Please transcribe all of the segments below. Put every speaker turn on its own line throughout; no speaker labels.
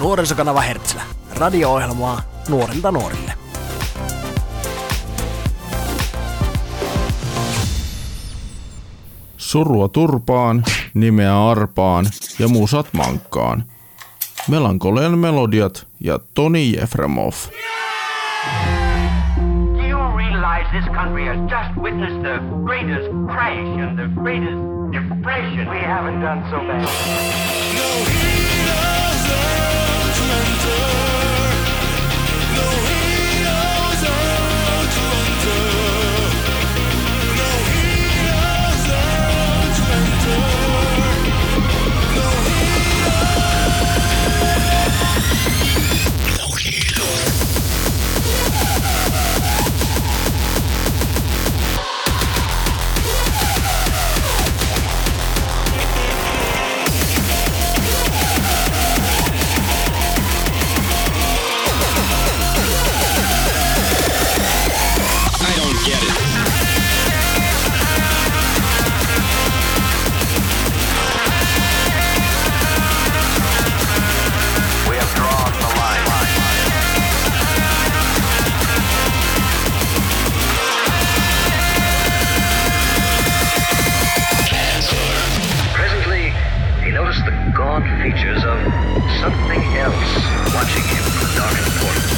Nuorisokanava Hertzlä. Radio-ohjelmaa nuorilta nuorille.
Surua turpaan, nimeä arpaan ja musat mankkaan. Melankolian melodiat ja Toni Jefremov.
Do you realize this country has just witnessed the greatest crash and the greatest depression? We haven't done so bad.
I
features of something else watching him
for dark importance.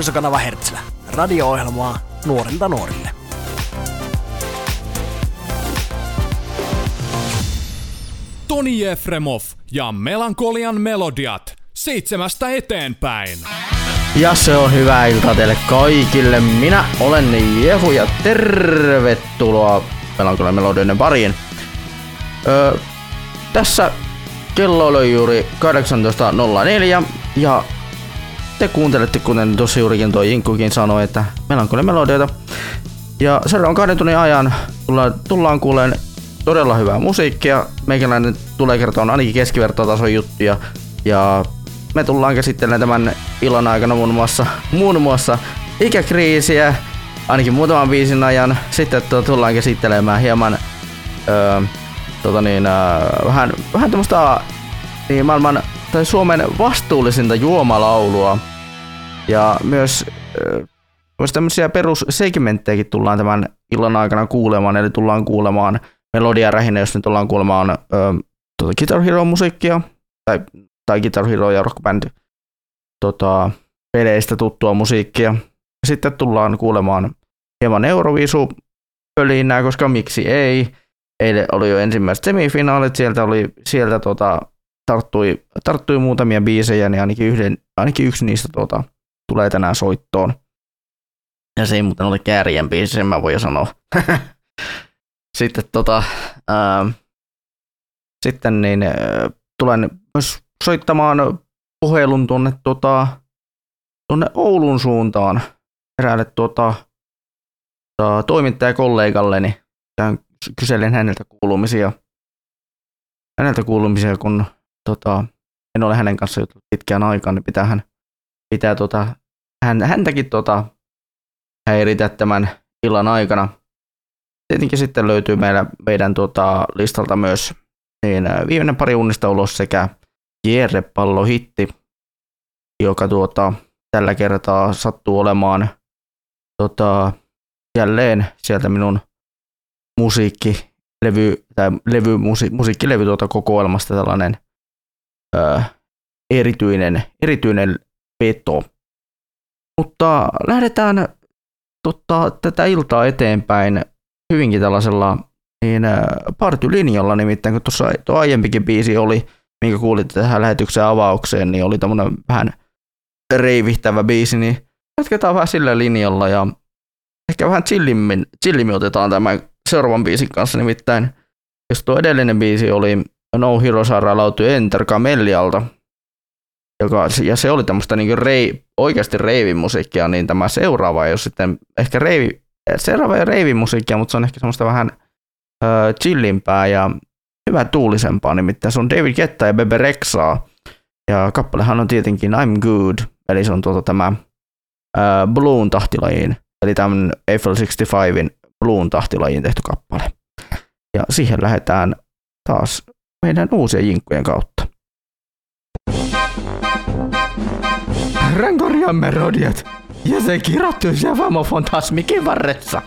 Nuorisokanava Hertzlä. Radio-ohjelmaa nuorilta nuorille.
Toni Jefremov ja Melankolian melodiat seitsemästä eteenpäin.
Ja se on hyvää iltaa teille kaikille. Minä olen Jehu ja tervetuloa Melankolen melodioiden pariin. Öö, tässä kello oli juuri 18.04 ja te kuuntelette, kuten tuossa juurikin tuo Jinkkukin sanoi, että Melankolen melodioita. Ja seuraavan kahden tunnin ajan tullaan, tullaan kuuleen todella hyvää musiikkia. Meikäläinen tulee kertoa ainakin keskivertotason juttuja. Ja me tullaan käsittelemään tämän illan aikana muun muassa, muun muassa ikäkriisiä, ainakin muutaman biisin ajan. Sitten to, tullaan käsittelemään hieman öö, tota niin, öö, vähän, vähän tämmöistä niin maailman tai Suomen vastuullisinta juomalaulua. Ja myös myös tämmöisiä perussegmenttejäkin tullaan tämän illan aikana kuulemaan, eli tullaan kuulemaan melodia lähinnä, jos nyt tullaan kuulemaan tuota Guitar Hero-musiikkia, tai tai Guitar Hero ja Rock Band tota, peleistä tuttua musiikkia. Sitten tullaan kuulemaan hieman Eurovisu pölinää, koska miksi ei. Eilen oli jo ensimmäiset semifinaalit, sieltä, oli, sieltä tota, tarttui, tarttui muutamia biisejä, niin ainakin, yhden, ainakin yksi niistä tota, tulee tänään soittoon. Ja se ei muuten ole Käärien biisi, sen mä voin sanoa. sitten tota, ää, sitten niin, ää, tulen myös soittamaan puhelun tuonne, tota, tuonne Oulun suuntaan eräälle tota, tota, toimittajakollegalleni. Tämän kyselen häneltä kuulumisia, häneltä kuulumisia, kun tota, en ole hänen kanssa jutellut pitkään aikaan, niin pitää, hän, pitää tota, hän, häntäkin tota, häiritä tämän illan aikana. Tietenkin sitten löytyy meidän, meidän tota, listalta myös niin, viimeinen pari unnista ulos sekä kierrepallohitti, joka tuota, tällä kertaa sattuu olemaan tota, jälleen sieltä minun musiikkilevy, tai levy, musi, musiikkilevy tuota kokoelmasta tällainen ö, erityinen, erityinen veto. Mutta lähdetään tota, tätä iltaa eteenpäin hyvinkin tällaisella niin, partylinjalla, nimittäin kun tuossa tuo aiempikin biisi oli – minkä kuulitte tähän lähetyksen avaukseen, niin oli tämmöinen vähän reivihtävä biisi, niin jatketaan vähän sillä linjalla ja ehkä vähän chillimmin, chillimmin otetaan tämän seuraavan biisin kanssa, nimittäin jos tuo edellinen biisi oli No Hero lautui Enter Camellialta, joka, ja se oli tämmöistä niin rei, oikeasti reivimusiikkia, niin tämä seuraava ei ole sitten ehkä reivi, seuraava ei reivimusiikkia, mutta se on ehkä semmoista vähän ö, chillimpää ja hyvä tuulisempaa, nimittäin se on David Ketta ja Bebe Rexaa. Ja kappalehan on tietenkin I'm Good, eli se on tuota tämä Bluun tahtilajiin, eli tämän Eiffel 65in Bluun tahtilajiin tehty kappale. Ja siihen lähdetään taas meidän uusien jinkkujen kautta. Rankoria melodiat ja se kirjoittu se fantasmikin varressa.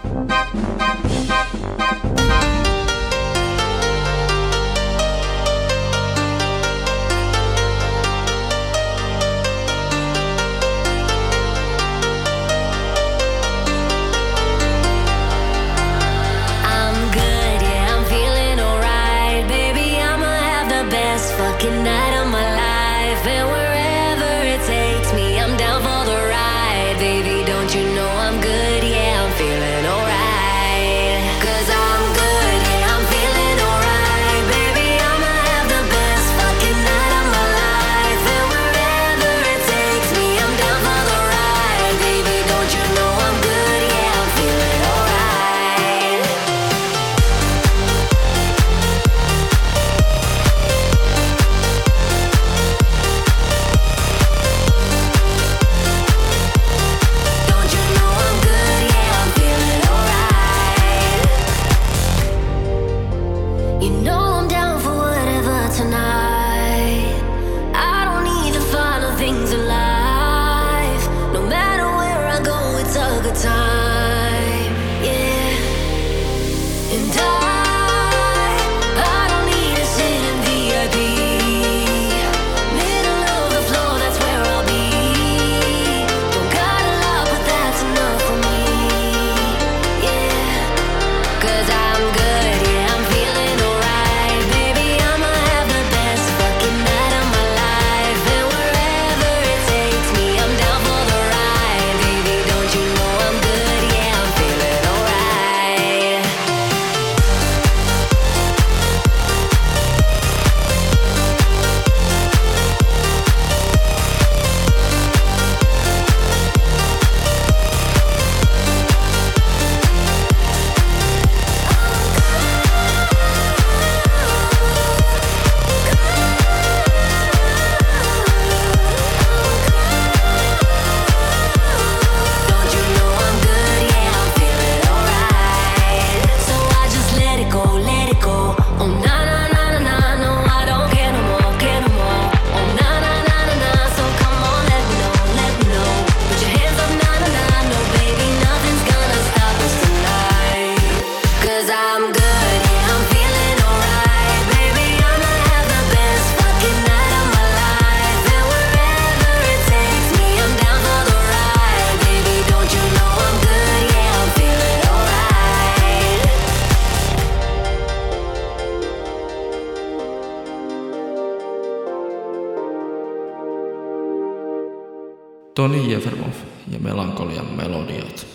Toni Jefremov ja Melankolian melodiat.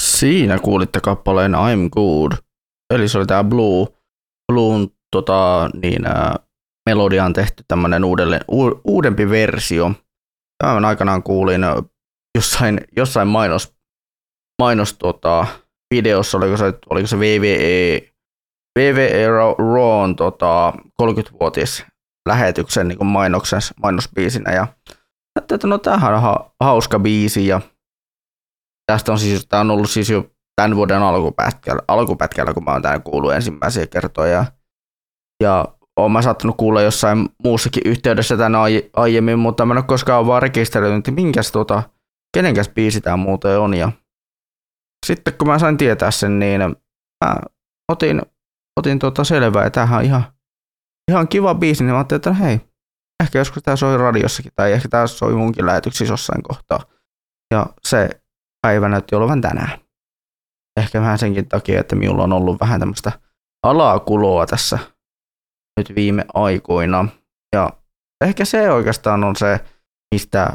Siinä kuulitte kappaleen I'm Good. Eli se oli tää Blue, Bluun tota, niin, ää, melodia on tehty u, uudempi versio. Tämän aikanaan kuulin ä, jossain, jossain mainos, mainos tota, videossa, oliko se, oliko se VVE, VVE Rawn tota, 30-vuotis lähetyksen niin mainoksen, mainosbiisinä ja että no tämähän on ha- hauska biisi ja tästä on siis, tämä on ollut siis jo tämän vuoden alkupätkällä, alkupätkällä kun mä oon täällä kuullut ensimmäisiä kertoja. Ja oon mä saattanut kuulla jossain muussakin yhteydessä tän ai- aiemmin, mutta mä en ole koskaan vaan rekisteröinyt, että minkäs tota, kenenkäs biisi tää muuten on. Ja sitten kun mä sain tietää sen, niin mä otin, otin tota selvää, että tämähän on ihan, ihan kiva biisi, niin mä ajattelin, että hei, ehkä joskus tää soi radiossakin, tai ehkä tää soi munkin lähetyksissä jossain kohtaa. Ja se päivä näytti olevan tänään. Ehkä vähän senkin takia, että minulla on ollut vähän tämmöistä alakuloa tässä nyt viime aikoina. Ja ehkä se oikeastaan on se, mistä,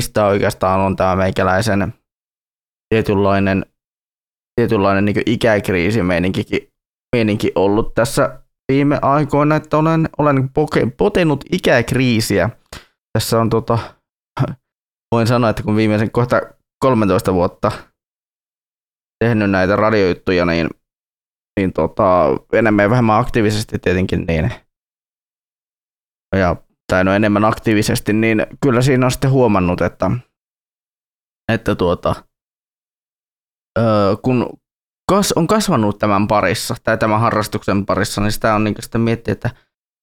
mistä oikeastaan on tämä meikäläisen tietynlainen, tietynlainen niin ikäkriisi meininki ollut tässä viime aikoina, että olen, olen poke, potenut ikäkriisiä. Tässä on tota, voin sanoa, että kun viimeisen kohta 13 vuotta tehnyt näitä radiojuttuja, niin, niin tota, enemmän ja vähemmän aktiivisesti tietenkin, niin, ja, tai no enemmän aktiivisesti, niin kyllä siinä on sitten huomannut, että, että tuota, kun kas, on kasvanut tämän parissa, tai tämän harrastuksen parissa, niin sitä on niin sitten miettiä, että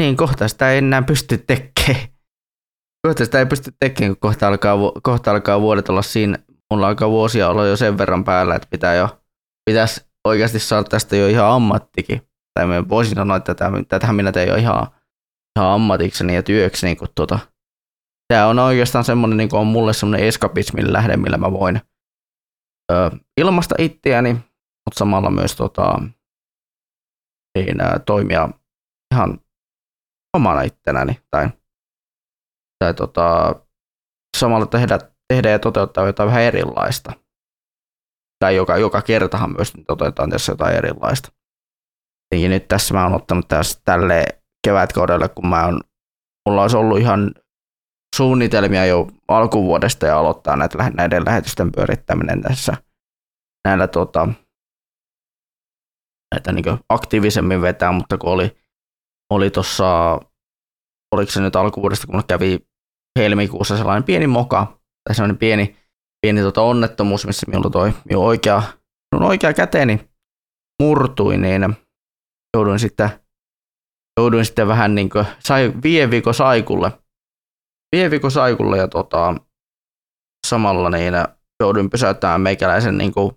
niin kohta sitä ei enää pysty tekemään. Kohta sitä ei pysty tekemään, kun kohta alkaa, kohta alkaa vuodet olla siinä, mulla alkaa vuosia olla jo sen verran päällä, että pitää jo, pitäisi oikeasti saada tästä jo ihan ammattikin. Tai mä voisin sanoa, että tätä, minä teen jo ihan, ihan ammatikseni ja työkseni, kun tuota, tämä on oikeastaan semmoinen, niin on mulle semmoinen eskapismin lähde, millä mä voin ö, ilmasta itseäni, mutta samalla myös tota, niin, ä, toimia ihan omana ittenäni tai, tai tota, samalla tehdä tehdä ja toteuttaa jotain vähän erilaista. Tai joka, joka kertahan myös toteutetaan tässä jotain erilaista. Tietenkin nyt tässä mä oon ottanut tässä tälle kevätkaudelle, kun mä on, mulla olisi ollut ihan suunnitelmia jo alkuvuodesta ja aloittaa näitä, näiden lähetysten pyörittäminen tässä näillä tota, näitä niin aktiivisemmin vetää, mutta kun oli, oli tuossa, oliko se nyt alkuvuodesta, kun kävi helmikuussa sellainen pieni moka, tai sellainen pieni, pieni tota onnettomuus, missä minulla toi minun oikea, minun oikea käteeni murtui, niin jouduin sitten, jouduin sitten vähän niin kuin, sai viiden viikon saikulle, viiden viikon saikulle ja tota, samalla niin jouduin pysäyttämään meikäläisen niin kuin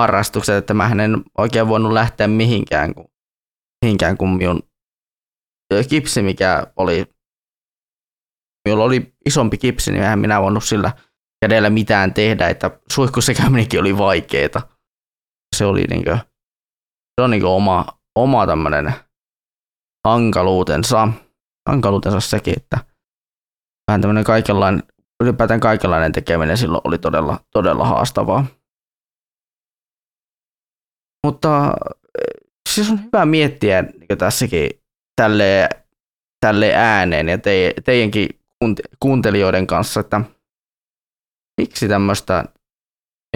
harrastukset, että mä en oikein voinut lähteä mihinkään, mihinkään kun minun kipsi, mikä oli minulla oli isompi kipsi, niin eihän minä voinut sillä kädellä mitään tehdä, että suihkussa käyminenkin oli vaikeeta. Se oli niinkö, se on niinkö oma, oma tämmöinen hankaluutensa, hankaluutensa sekin, että vähän tämmöinen kaikenlainen, ylipäätään kaikenlainen tekeminen silloin oli todella, todella haastavaa. Mutta siis on hyvä miettiä niin tässäkin tälle, tälle ääneen ja te, teidänkin kuuntelijoiden kanssa, että miksi tämmöistä,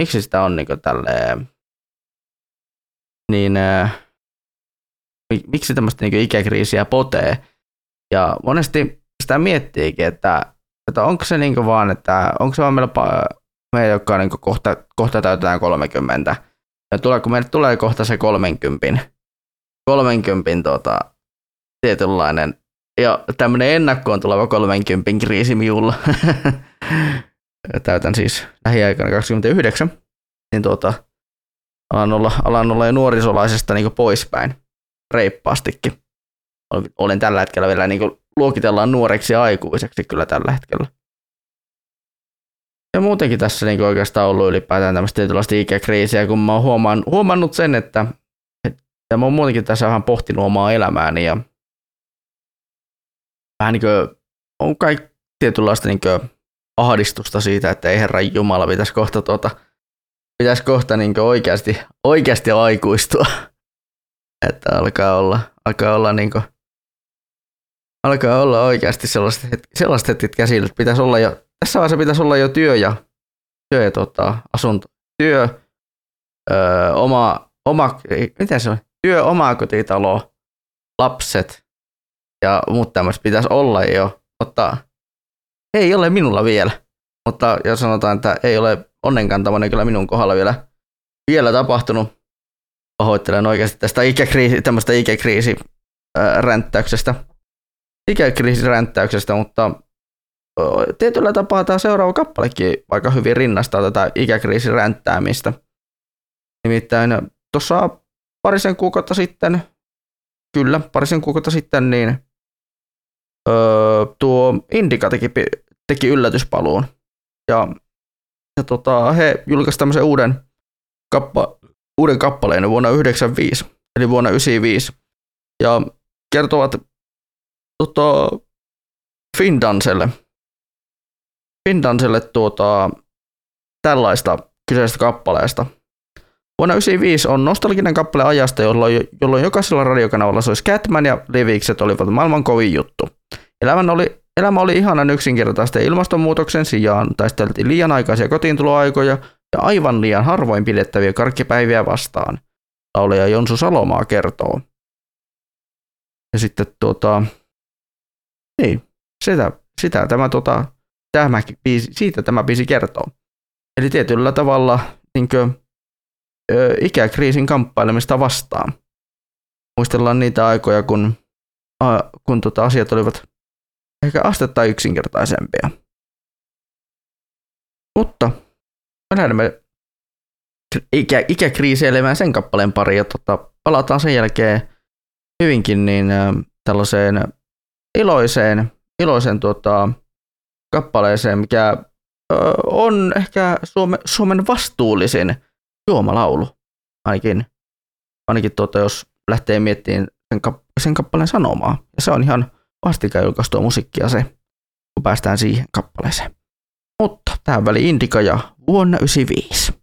miksi sitä on niin tälleen, niin äh, miksi tämmöistä niin ikäkriisiä potee. Ja monesti sitä miettiikin, että, että onko se niin vaan, että onko se vaan meillä, meillä jotka niin kohta, kohta täytetään 30, ja tulee, kun meille tulee kohta se 30, 30 tota, tietynlainen ja tämmönen ennakkoon tuleva 30 kriisimiulla. Täytän siis lähiaikana 29. Niin tuota, alan olla, alan olla jo nuorisolaisesta niin poispäin reippaastikin. Olen tällä hetkellä vielä niin luokitellaan nuoreksi aikuiseksi kyllä tällä hetkellä. Ja muutenkin tässä niin oikeastaan ollut ylipäätään tämmöistä tietynlaista ikäkriisiä, kun mä oon huomannut, huomannut sen, että, että mä oon muutenkin tässä vähän pohtinut omaa elämääni ja vähän niin kuin, on kaikki tietynlaista niin kuin ahdistusta siitä, että ei Herran Jumala, pitäisi kohta, tuota, pitäisi kohta niin oikeasti, oikeasti aikuistua. että alkaa olla, alkaa olla niin kuin, alkaa olla oikeasti sellaiset, sellaiset hetket käsillä, että pitäisi olla jo, tässä vaiheessa pitäisi olla jo työ ja, työ ja tota, asunto, työ, öö, oma, oma, miten se on, työ, oma kotitalo, lapset ja muut tämmöiset pitäisi olla jo, mutta ei ole minulla vielä. Mutta jos sanotaan, että ei ole onnenkantaminen kyllä minun kohdalla vielä, vielä tapahtunut, pahoittelen oikeasti tästä ikäkriisi, tämmöistä ikäkriisi ränttäyksestä, ikäkriisiränttäyksestä, mutta tietyllä tapaa tämä seuraava kappalekin aika hyvin rinnastaa tätä ikäkriisiränttäämistä. Nimittäin tuossa parisen kuukautta sitten, kyllä, parisen kuukautta sitten, niin öö, tuo Indika teki, teki yllätyspaluun. Ja, ja tota, he julkaisivat tämmöisen uuden, kappa, uuden kappaleen vuonna 1995, eli vuonna 1995. Ja kertovat tota, Findanselle, Findanselle tuota, tällaista kyseisestä kappaleesta. Vuonna 1995 on nostalginen kappale ajasta, jolloin, jolloin jokaisella radiokanavalla soisi Catman ja Livikset olivat maailman kovin juttu. Elämän oli, elämä oli ihanan yksinkertaista ja ilmastonmuutoksen sijaan taisteltiin liian aikaisia kotiintuloaikoja ja aivan liian harvoin pidettäviä karkkipäiviä vastaan. Laulaja Jonsu Salomaa kertoo. Ja sitten tuota, niin, sitä, sitä tämä, tota, tämä biisi, siitä tämä biisi kertoo. Eli tietyllä tavalla niin kuin, ö, ikäkriisin kamppailemista vastaan. Muistellaan niitä aikoja, kun, kun tota, asiat olivat ehkä astetta yksinkertaisempia. Mutta me lähdemme ikä, ikäkriiseilemään sen kappaleen pari ja tota, palataan sen jälkeen hyvinkin niin ä, tällaiseen iloiseen, iloiseen tota, kappaleeseen, mikä ö, on ehkä Suome, Suomen vastuullisin juomalaulu, ainakin, ainakin tuota, jos lähtee miettimään sen, kap, sen kappaleen sanomaa. Ja se on ihan vastikään julkaistua musiikkia se, kun päästään siihen kappaleeseen. Mutta tähän väliin Indika ja vuonna 1995.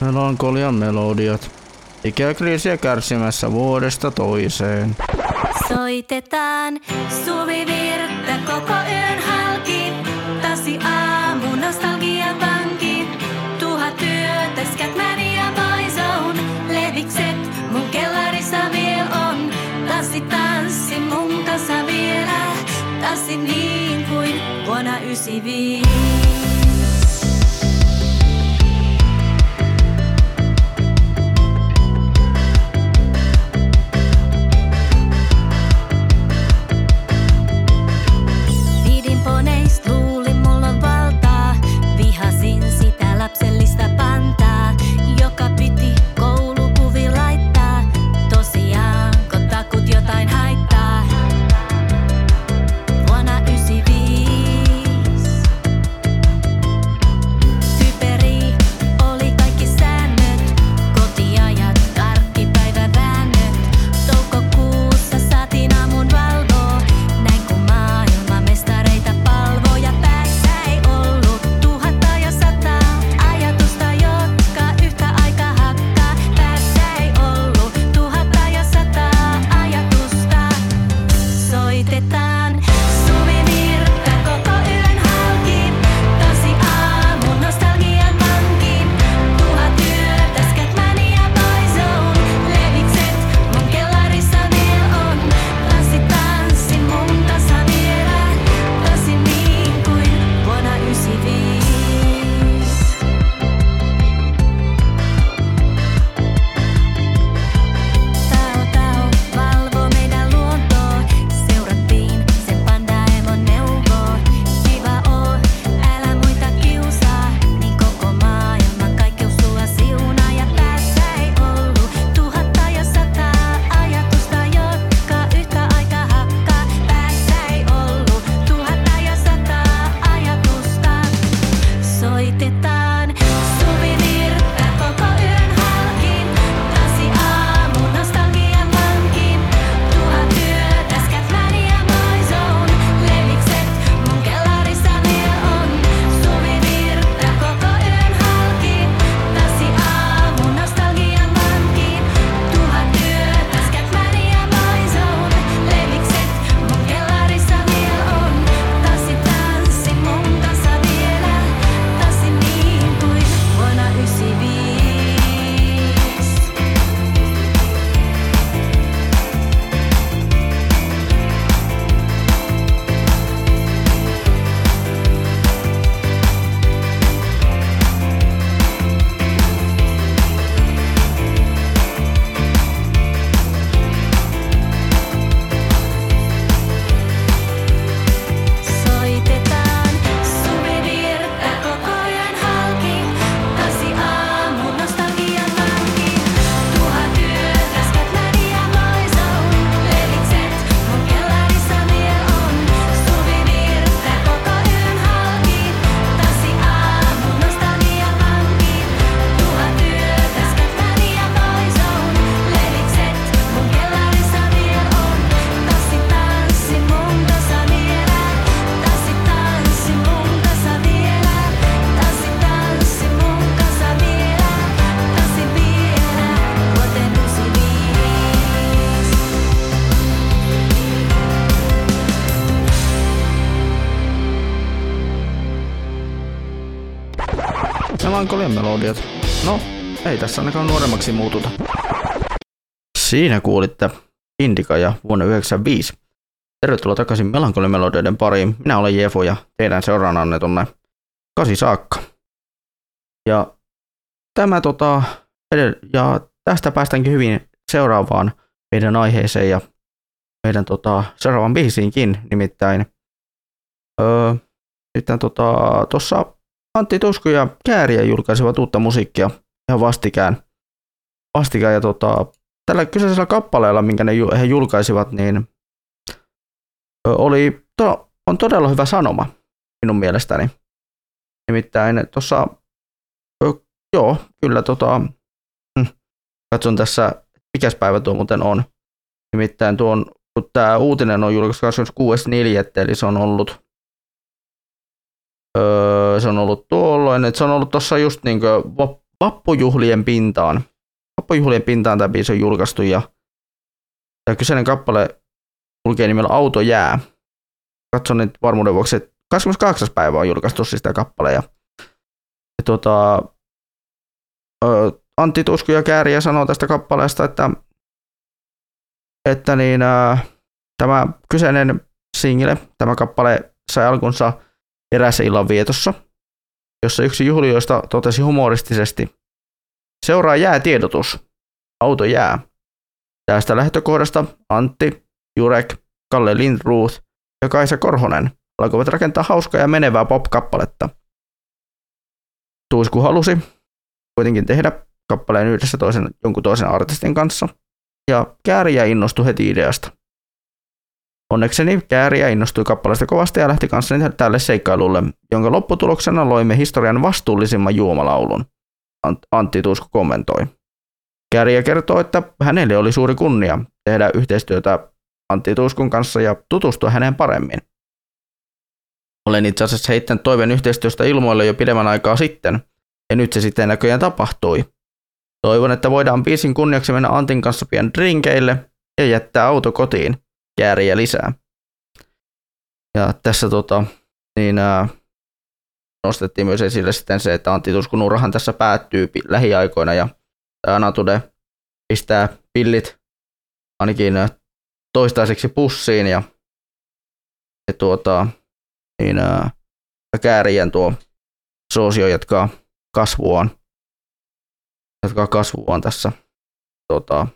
Melankolian melodiat. Ikäkriisiä kärsimässä vuodesta toiseen.
Soitetaan suvivirttä koko yön halki. Tasi aamu nostalgia vanki. Tuhat yötä Scatman ja Boyzone. Levikset mun kellarissa vielä on. Tassi tanssi mun kanssa vielä. Tassi niin kuin vuonna 95.
melankolian melodiat. No, ei tässä ainakaan nuoremmaksi muututa. Siinä kuulitte Indika ja vuonna 1995. Tervetuloa takaisin melankolian melodioiden pariin. Minä olen Jefo ja teidän seuraananne tonne kasi saakka. Ja tämä tota, ja tästä päästäänkin hyvin seuraavaan meidän aiheeseen ja meidän tota, seuraavan biisiinkin, nimittäin öö, sitten tota, Antti Tusku ja Kääriä julkaisivat uutta musiikkia ihan vastikään. vastikään ja tota, tällä kyseisellä kappaleella, minkä ne, he julkaisivat, niin oli, to, on todella hyvä sanoma minun mielestäni. Nimittäin tuossa, joo, kyllä tota, hm, katson tässä, mikäs päivä tuo muuten on. Nimittäin tuon, kun tämä uutinen on julkaistu 26.4., eli se on ollut Öö, se on ollut tuolloin, että se on ollut tuossa just niin vappujuhlien pintaan. Vappujuhlien pintaan tämä biisi on julkaistu ja tämä kyseinen kappale kulkee nimellä Auto jää. Katson nyt varmuuden vuoksi, että 28. päivä on julkaistu siis tämä kappale. Ja, ja tuota, öö, Antti Tusku ja Kääriä sanoo tästä kappaleesta, että, että niin, öö, tämä kyseinen single, tämä kappale sai alkunsa erässä illan vietossa, jossa yksi juhlijoista totesi humoristisesti, seuraa jäätiedotus, auto jää. Tästä lähtökohdasta Antti, Jurek, Kalle Lindruth ja Kaisa Korhonen alkoivat rakentaa hauskaa ja menevää pop-kappaletta. Tuisku halusi kuitenkin tehdä kappaleen yhdessä toisen, jonkun toisen artistin kanssa, ja Kääriä innostui heti ideasta. Onnekseni Kääriä innostui kappaleesta kovasti ja lähti kanssani tälle seikkailulle, jonka lopputuloksena loimme historian vastuullisimman juomalaulun. Antti Tuusku kommentoi. Kääriä kertoo, että hänelle oli suuri kunnia tehdä yhteistyötä Antti Tuuskun kanssa ja tutustua häneen paremmin. Olen itse asiassa heittänyt toiveen yhteistyöstä ilmoille jo pidemmän aikaa sitten, ja nyt se sitten näköjään tapahtui. Toivon, että voidaan biisin kunniaksi mennä Antin kanssa pian drinkeille ja jättää auto kotiin kääriä lisää. Ja tässä tota, niin, ää, nostettiin myös esille sitten se, että Antti Tuskun urahan tässä päättyy lähiaikoina ja Anatude pistää pillit ainakin toistaiseksi pussiin ja, ja tuota, niin, ää, käärien tuo suosio jatkaa kasvuaan, jatkaa kasvuaan tässä tota,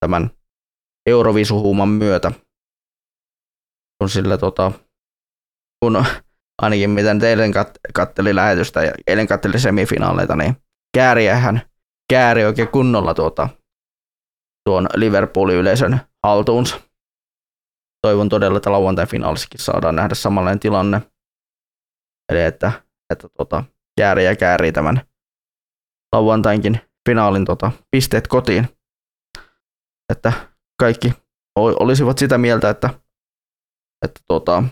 tämän Eurovisuhuuman myötä kun sillä tota, kun ainakin miten eilen kat, katteli lähetystä ja eilen katteli semifinaaleita, niin kääriähän kääri oikein kunnolla tuota, tuon Liverpoolin yleisön haltuunsa. Toivon todella, että lauantain finaalissakin saadaan nähdä samanlainen tilanne. Eli että, että tuota, kääriä käärii tämän lauantainkin finaalin tota, pisteet kotiin. Että kaikki olisivat sitä mieltä, että että tota,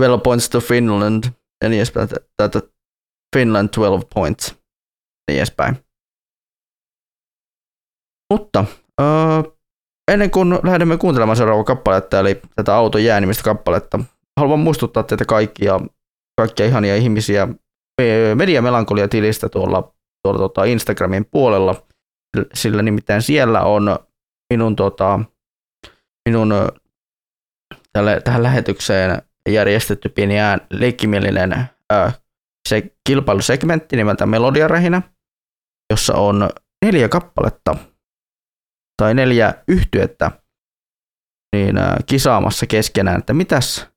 12 points to Finland ja niin edespäin, että Finland 12 points ja niin edespäin. Mutta öö, ennen kuin lähdemme kuuntelemaan seuraavaa kappaletta, eli tätä auto jäänimistä kappaletta, haluan muistuttaa teitä kaikkia, kaikkia ihania ihmisiä Mediamelankolia-tilistä tuolla, tuolla tuota Instagramin puolella, sillä nimittäin siellä on minun, tota, minun tälle, tähän lähetykseen järjestetty pieni ään, leikkimielinen ää, se kilpailusegmentti nimeltä Melodiarähinä, jossa on neljä kappaletta tai neljä yhtyettä niin, ää, kisaamassa keskenään, että mitäs,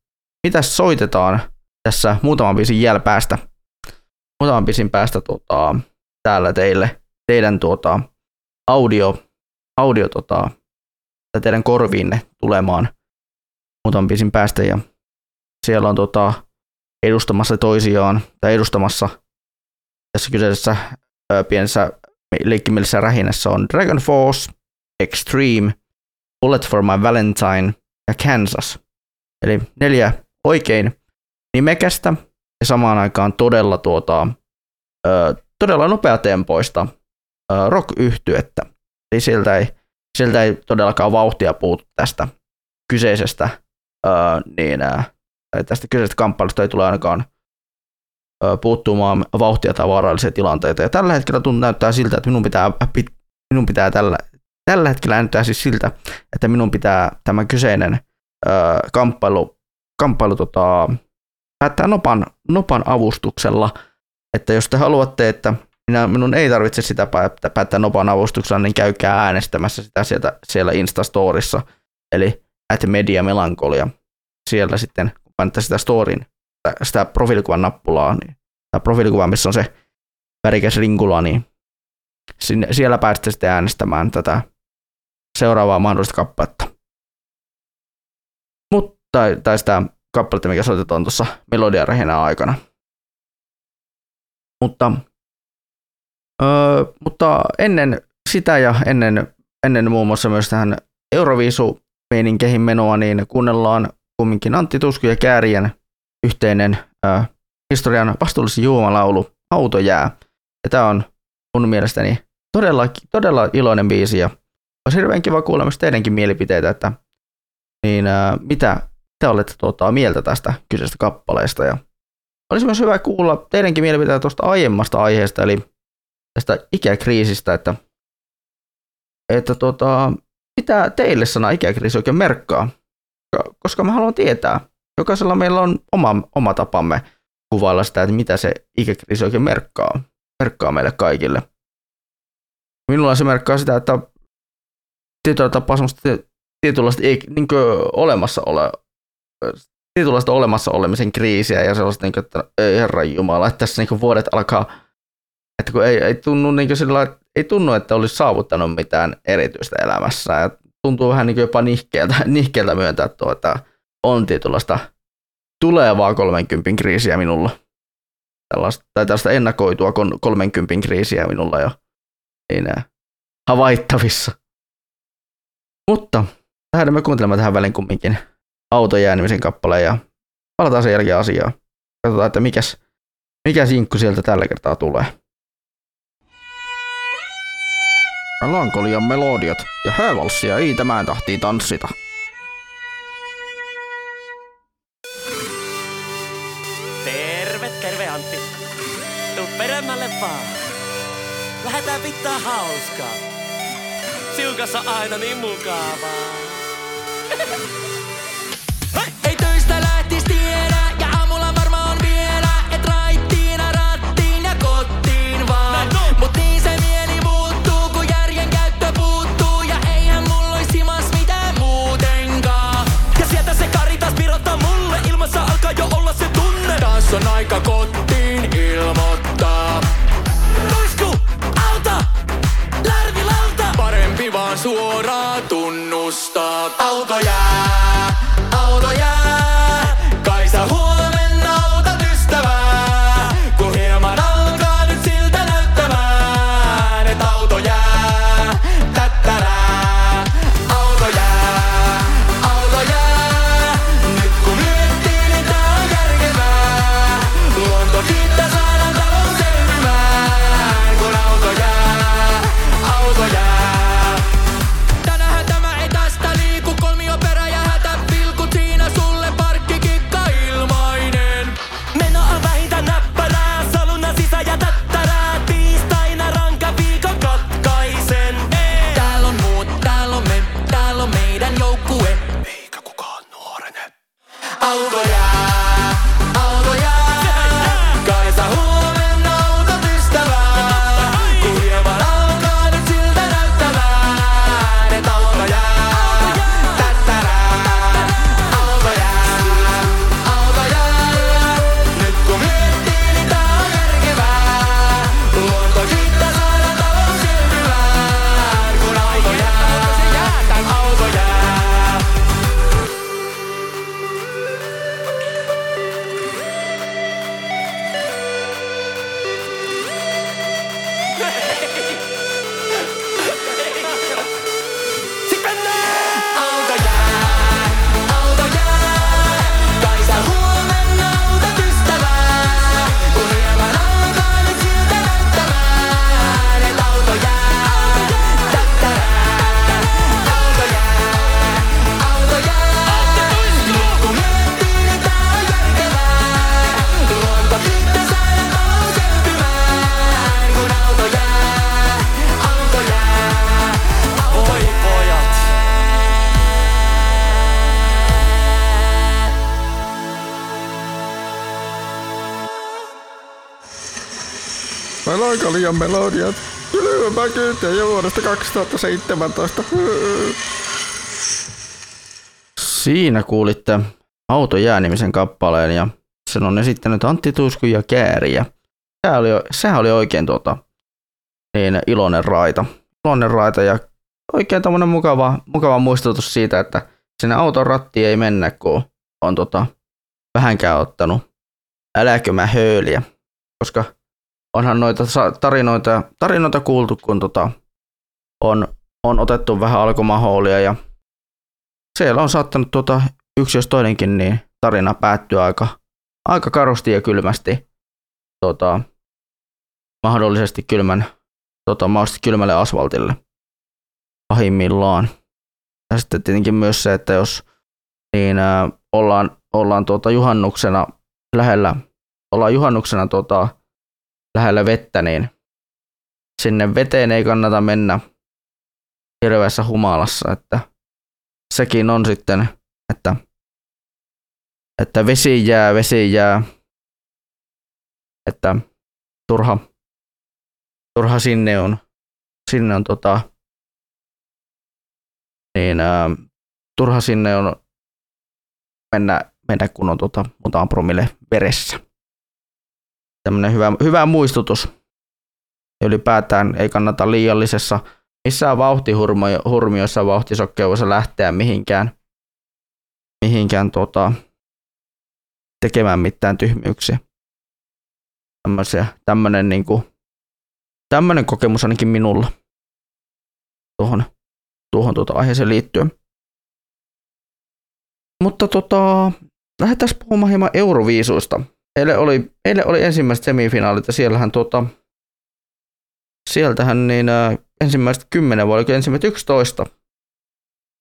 mitäs soitetaan tässä muutaman biisin jäl päästä, muutaman biisin päästä tota, täällä teille, teidän tuota, audio, audio tota, teidän korviinne tulemaan muutaman biisin päästä ja siellä on tota, edustamassa toisiaan tai edustamassa tässä kyseisessä ö, pienessä leikkimielisessä rähinässä on Dragon Force, Extreme, Bullet for My Valentine ja Kansas. Eli neljä oikein nimekästä ja samaan aikaan todella, tuota, ö, todella nopeatempoista rock-yhtyettä. Eli sieltä ei, sieltä ei todellakaan vauhtia puutu tästä kyseisestä öö, niin tästä kyseisestä kamppailusta ei tule ainakaan puuttumaan vauhtia tai vaarallisia tilanteita. Ja tällä hetkellä tuntuu näyttää siltä, että minun pitää, pit- minun pitää tällä, tällä hetkellä näyttää siis siltä, että minun pitää tämä kyseinen ö, kamppailu, kamppailu tota, päättää nopan, nopan avustuksella. Että jos te haluatte, että minä, minun ei tarvitse sitä päättää nopan avustuksella, niin käykää äänestämässä sitä sieltä, siellä Instastorissa, eli at Media Melankolia. Siellä sitten, kun painatte sitä storin, sitä profiilikuvan nappulaa, niin, tai profiilikuva, missä on se värikäs rinkula, niin sinne, siellä pääsette sitten äänestämään tätä seuraavaa mahdollista kappaletta. Mutta, tai, tai sitä kappaletta, mikä soitetaan tuossa melodiarehinä aikana. Mutta, öö, mutta ennen sitä ja ennen, ennen muun muassa myös tähän Euroviisu meininkeihin menoa, niin kuunnellaan kumminkin Antti Tusku ja Käärien yhteinen öö, historian vastuullisin juomalaulu Auto jää. Ja tämä on mun mielestäni todella, todella iloinen biisi ja olisi hirveän kiva kuulla myös teidänkin mielipiteitä, että niin, ää, mitä te olette tuota, mieltä tästä kyseisestä kappaleesta. Ja olisi myös hyvä kuulla teidänkin mielipiteitä tuosta aiemmasta aiheesta, eli tästä ikäkriisistä, että, että tuota, mitä teille sana ikäkriisi oikein merkkaa, koska mä haluan tietää. Jokaisella meillä on oma, oma tapamme kuvailla sitä, että mitä se ikäkriisi oikein merkkaa, merkkaa meille kaikille. Minulla se merkkaa sitä, että tietyllä tapaa semmoista tietynlaista niin olemassa ole, tietynlaista olemassa olemisen kriisiä ja sellaista, niin kuin, että ei herra jumala, että tässä niin vuodet alkaa, että kun ei, ei, tunnu, niin sillä, ei tunnu, että olisi saavuttanut mitään erityistä elämässä ja tuntuu vähän niin jopa nihkeeltä, nihkeeltä myöntää että on tietynlaista tulevaa 30 kriisiä minulla. Tällaista, tai tällaista ennakoitua 30 kriisiä minulla jo niin havaittavissa. Mutta lähdemme kuuntelemaan tähän väliin kumminkin autojäänimisen kappaleen ja palataan sen jälkeen asiaan. Katsotaan, että mikäs, mikä sinkku sieltä tällä kertaa tulee. Melankolian melodiat ja häävalssia ei tämän tahtiin tanssita.
Terve, terve Antti. Tuu peremmälle vaan. Lähetään pitää hauskaa. Siukassa aina niin mukavaa. Taas on aika kotiin ilmoittaa. Tuisku, auta, lärvilauta. Parempi vaan suoraan tunnustaa.
Melankolian melodiat. Kylmä jo vuodesta 2017. Siinä kuulitte Auto jäänimisen kappaleen ja sen on esittänyt Antti Tuisku ja Kääriä. Sehän oli, sehän oli oikein tuota, niin iloinen raita. Iloinen raita ja oikein tommonen mukava, mukava muistutus siitä, että sinne auton ratti ei mennä, kun on tota, vähänkään ottanut äläkö mä hööliä. Koska onhan noita tarinoita, tarinoita kuultu, kun tota, on, on otettu vähän alkomahoolia ja siellä on saattanut tota, yksi jos toinenkin niin tarina päättyä aika, aika karusti ja kylmästi tota, mahdollisesti kylmän, tota, mahdollisesti kylmälle asfaltille pahimmillaan. Ja sitten tietenkin myös se, että jos niin, ää, ollaan, ollaan tuota, juhannuksena lähellä, ollaan juhannuksena tuota, lähellä vettä, niin sinne veteen ei kannata mennä hirveässä humalassa, että sekin on sitten, että, että vesi jää, vesi jää, että turha, turha sinne on, sinne on tota, niin ää, turha sinne on mennä, mennä kun on tota, muutama promille veressä. Tämmöinen hyvä, hyvä muistutus. Ja ylipäätään ei kannata liiallisessa missään vauhtihurmioissa vauhtisokkeudessa lähteä mihinkään, mihinkään tota, tekemään mitään tyhmyyksiä. Tämmöisiä, tämmönen, niinku, tämmönen kokemus ainakin minulla tuohon, tuohon tuota aiheeseen liittyen. Mutta tota, lähdetään puhumaan hieman Euroviisuista. Eilen oli, eilen oli ensimmäiset semifinaalit ja siellähän tota, sieltähän niin ä, ensimmäiset kymmenen oliko ensimmäiset yksitoista?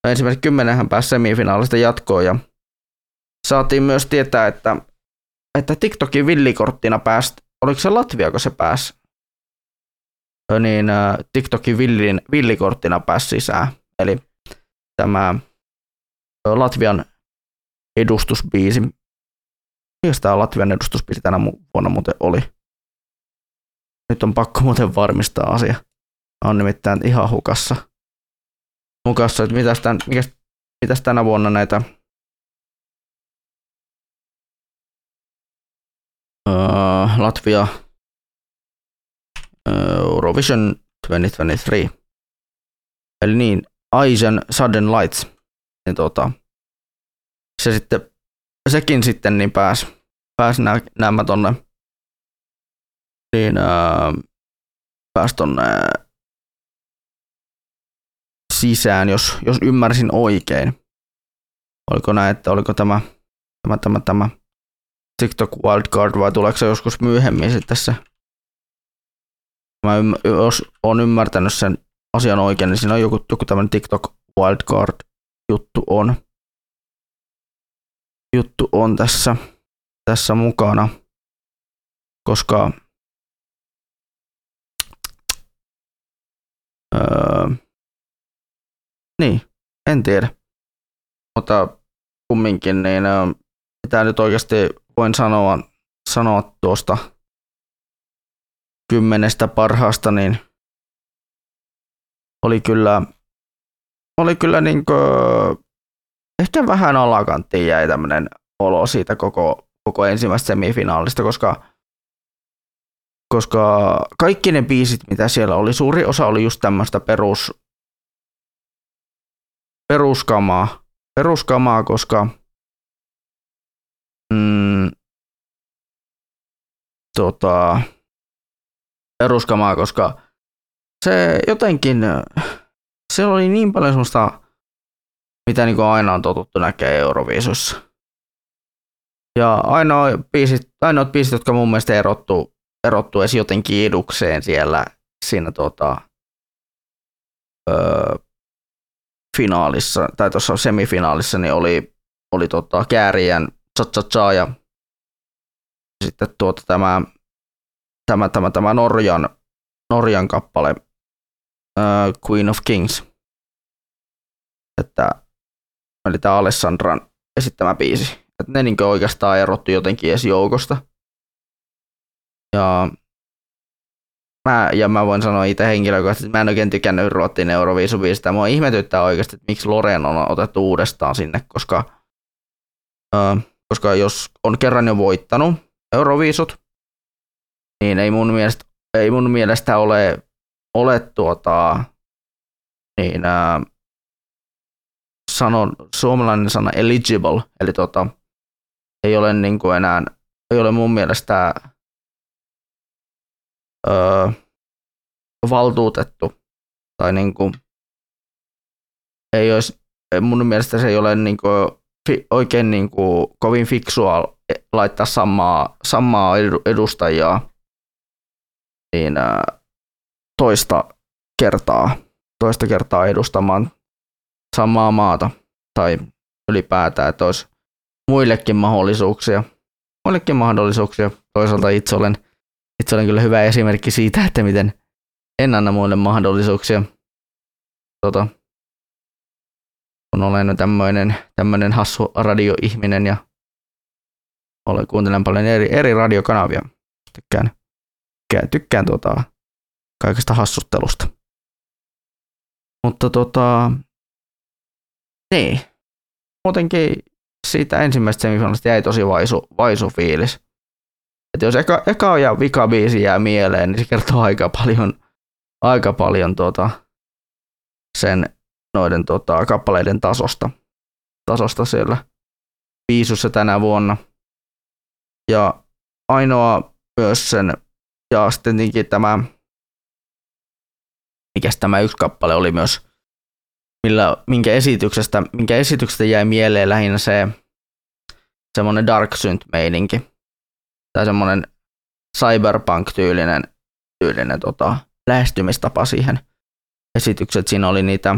No, ensimmäiset kymmenenhän pääsi semifinaalista jatkoon ja saatiin myös tietää, että, että TikTokin villikorttina pääsi, oliko se Latvia, kun se pääsi? Niin ä, TikTokin villin, villikorttina pääsi sisään. Eli tämä Latvian edustusbiisi. Mikä tämä Latvian edustusbiisi tänä vuonna muuten oli? Nyt on pakko muuten varmistaa asia. On nimittäin ihan hukassa. Hukassa, että mitäs, tämän, mikäs, mitäs tänä vuonna näitä uh, Latvia Eurovision 2023. Eli niin, Asian Sudden Lights. Niin tota, se sitten, sekin sitten niin pääsi pääs nä, nämä tonne niin ää, pääsi tonne sisään, jos, jos ymmärsin oikein. Oliko näin, että oliko tämä, tämä, tämä, tämä TikTok wildcard vai tuleeko se joskus myöhemmin sitten tässä? Mä ymmär, jos on ymmärtänyt sen asian oikein, niin siinä on joku, joku tämmöinen TikTok wildcard juttu on. Juttu on tässä, tässä mukana, koska öö, niin, en tiedä. Mutta kumminkin, niin öö, mitä nyt oikeasti voin sanoa, sanoa tuosta kymmenestä parhaasta, niin oli kyllä, oli kyllä niin kuin, ehkä vähän alakanttiin jäi tämmöinen olo siitä koko, koko ensimmäisestä semifinaalista, koska, koska kaikki ne biisit, mitä siellä oli, suuri osa oli just tämmöistä perus, peruskamaa, peruskamaa, koska mm, tota, peruskamaa, koska se jotenkin, se oli niin paljon semmoista, mitä niin kuin aina on totuttu näkee Euroviisussa. Ja ainoa biisit, ainoat biisit, jotka mun mielestä erottu, erottu edes jotenkin edukseen siellä siinä tota, öö, finaalissa, tai tuossa semifinaalissa, niin oli, oli tota, Kääriän cha ja sitten tuota, tämä, tämä, tämä, tämä Norjan, Norjan kappale uh, Queen of Kings. Että, eli tämä Alessandran esittämä biisi. Että ne niin oikeastaan erottu jotenkin edes joukosta. Ja mä, ja mä voin sanoa itse henkilökohtaisesti, että mä en oikein tykännyt Ruotsin Euroviisubiisista. Mua ihmetyttää oikeasti, että miksi Loren on otettu uudestaan sinne, koska, ö, koska jos on kerran jo voittanut Euroviisut, niin ei mun mielestä, ei mun mielestä ole, ole tuota, niin, ää, sanon, suomalainen sana eligible, eli tota, ei ole niin kuin enää, ei ole mun mielestä öö, valtuutettu tai niin kuin, ei olisi, mun mielestä se ei ole niin kuin, oikein niin kuin, kovin fiksua laittaa samaa, samaa edustajaa niin, toista kertaa, toista kertaa edustamaan samaa maata tai ylipäätään, että olisi muillekin mahdollisuuksia. Muillekin mahdollisuuksia. Toisaalta itse olen, itse olen kyllä hyvä esimerkki siitä, että miten en anna muille mahdollisuuksia. Tota, kun olen tämmöinen, tämmöinen hassu radioihminen ja olen, kuuntelen paljon eri, eri radiokanavia. Tykkään, tykkään, tykkään tota, kaikesta hassuttelusta. Mutta tota, niin. Muutenkin siitä ensimmäisestä semifinaalista jäi tosi vaisu, vaisu fiilis. Et jos eka, eka ja vika biisi jää mieleen, niin se kertoo aika paljon, aika paljon tuota, sen noiden tota, kappaleiden tasosta, tasosta siellä viisussa tänä vuonna. Ja ainoa myös sen, ja sitten tämä, mikä tämä yksi kappale oli myös millä, minkä, esityksestä, minkä esityksestä jäi mieleen lähinnä se semmoinen dark synth-meininki. Tai semmoinen cyberpunk-tyylinen tyylinen, tota, lähestymistapa siihen esitykset. Siinä oli niitä,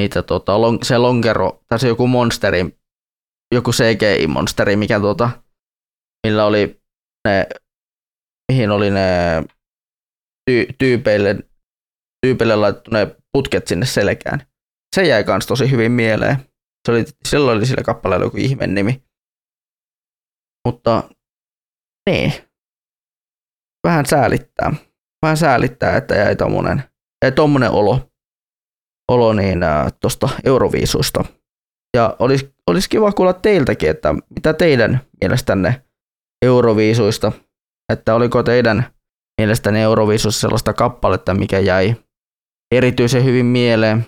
niitä tota, long, se lonkero, tai se joku monsteri, joku CGI-monsteri, mikä tota, millä oli ne, mihin oli ne ty, tyypeille, tyypeille laittu ne putket sinne selkään. Se jäi kans tosi hyvin mieleen. Se oli, silloin oli sillä kappaleella joku ihme nimi. Mutta niin. Vähän säälittää. Vähän säälittää, että jäi tommonen, jäi tommonen olo, olo niin, äh, tosta Euroviisusta. Ja olisi, olisi kiva kuulla teiltäkin, että mitä teidän mielestänne Euroviisuista, että oliko teidän mielestäni Euroviisussa sellaista kappaletta, mikä jäi erityisen hyvin mieleen.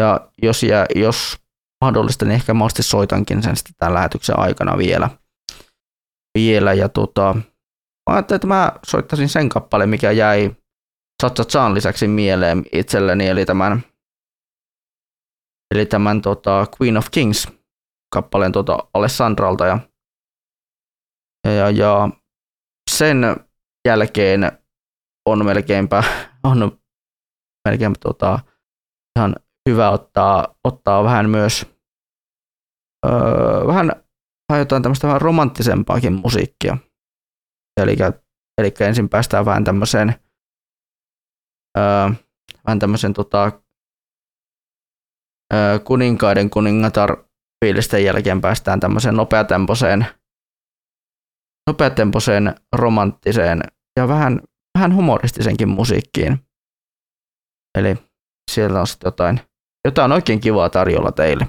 Ja jos, jää, jos mahdollista, niin ehkä mahdollisesti soitankin sen sitten tämän lähetyksen aikana vielä. vielä. Ja tota, mä ajattelin, että mä soittaisin sen kappaleen, mikä jäi Chatsachan lisäksi mieleen itselleni, eli tämän, eli tämän tota Queen of Kings kappaleen tota Alessandralta. Ja, ja, ja sen jälkeen on melkeinpä on melkein tota, ihan hyvä ottaa, ottaa vähän myös öö, vähän, vähän jotain tämmöistä vähän romanttisempaakin musiikkia. Eli, eli ensin päästään vähän tämmöiseen öö, vähän tämmöisen tota, öö, kuninkaiden kuningatar fiilisten jälkeen päästään tämmöiseen nopeatempoiseen, nopeatempoiseen romanttiseen ja vähän, vähän humoristisenkin musiikkiin. Eli siellä on sitten jotain, jotain oikein kivaa tarjolla teille.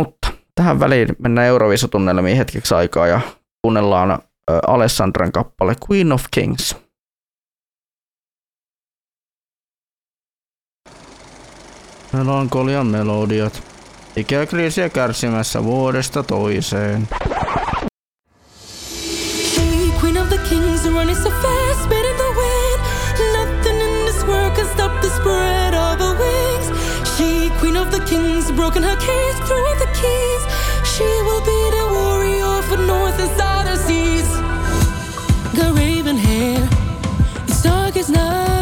Mutta tähän väliin mennään Euroviisutunnelmiin hetkeksi aikaa ja kuunnellaan Alessandran kappale Queen of Kings. Melankolian melodiat. Ikäkriisiä kärsimässä vuodesta toiseen.
The broken her cage, threw out the keys. She will be the warrior for north and southern seas. Got raven hair, it's dark as night.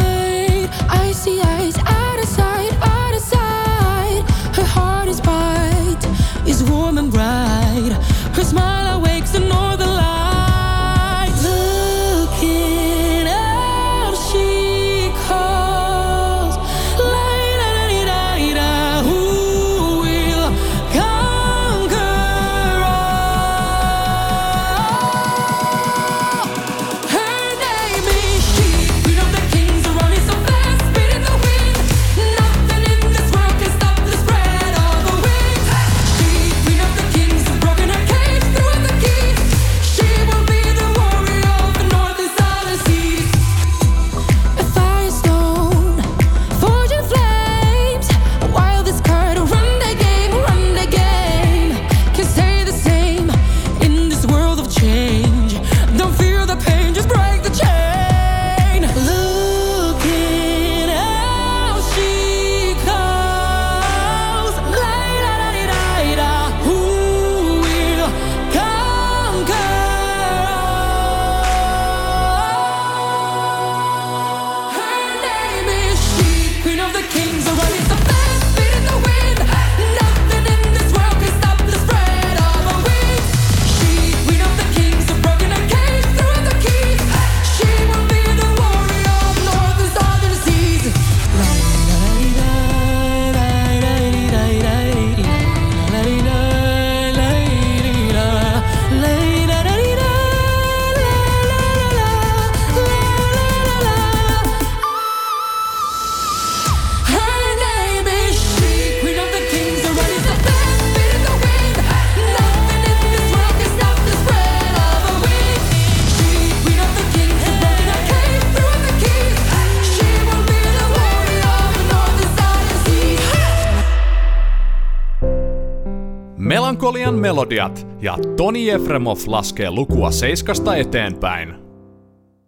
Melodiat ja Toni Efremov laskee lukua seiskasta eteenpäin.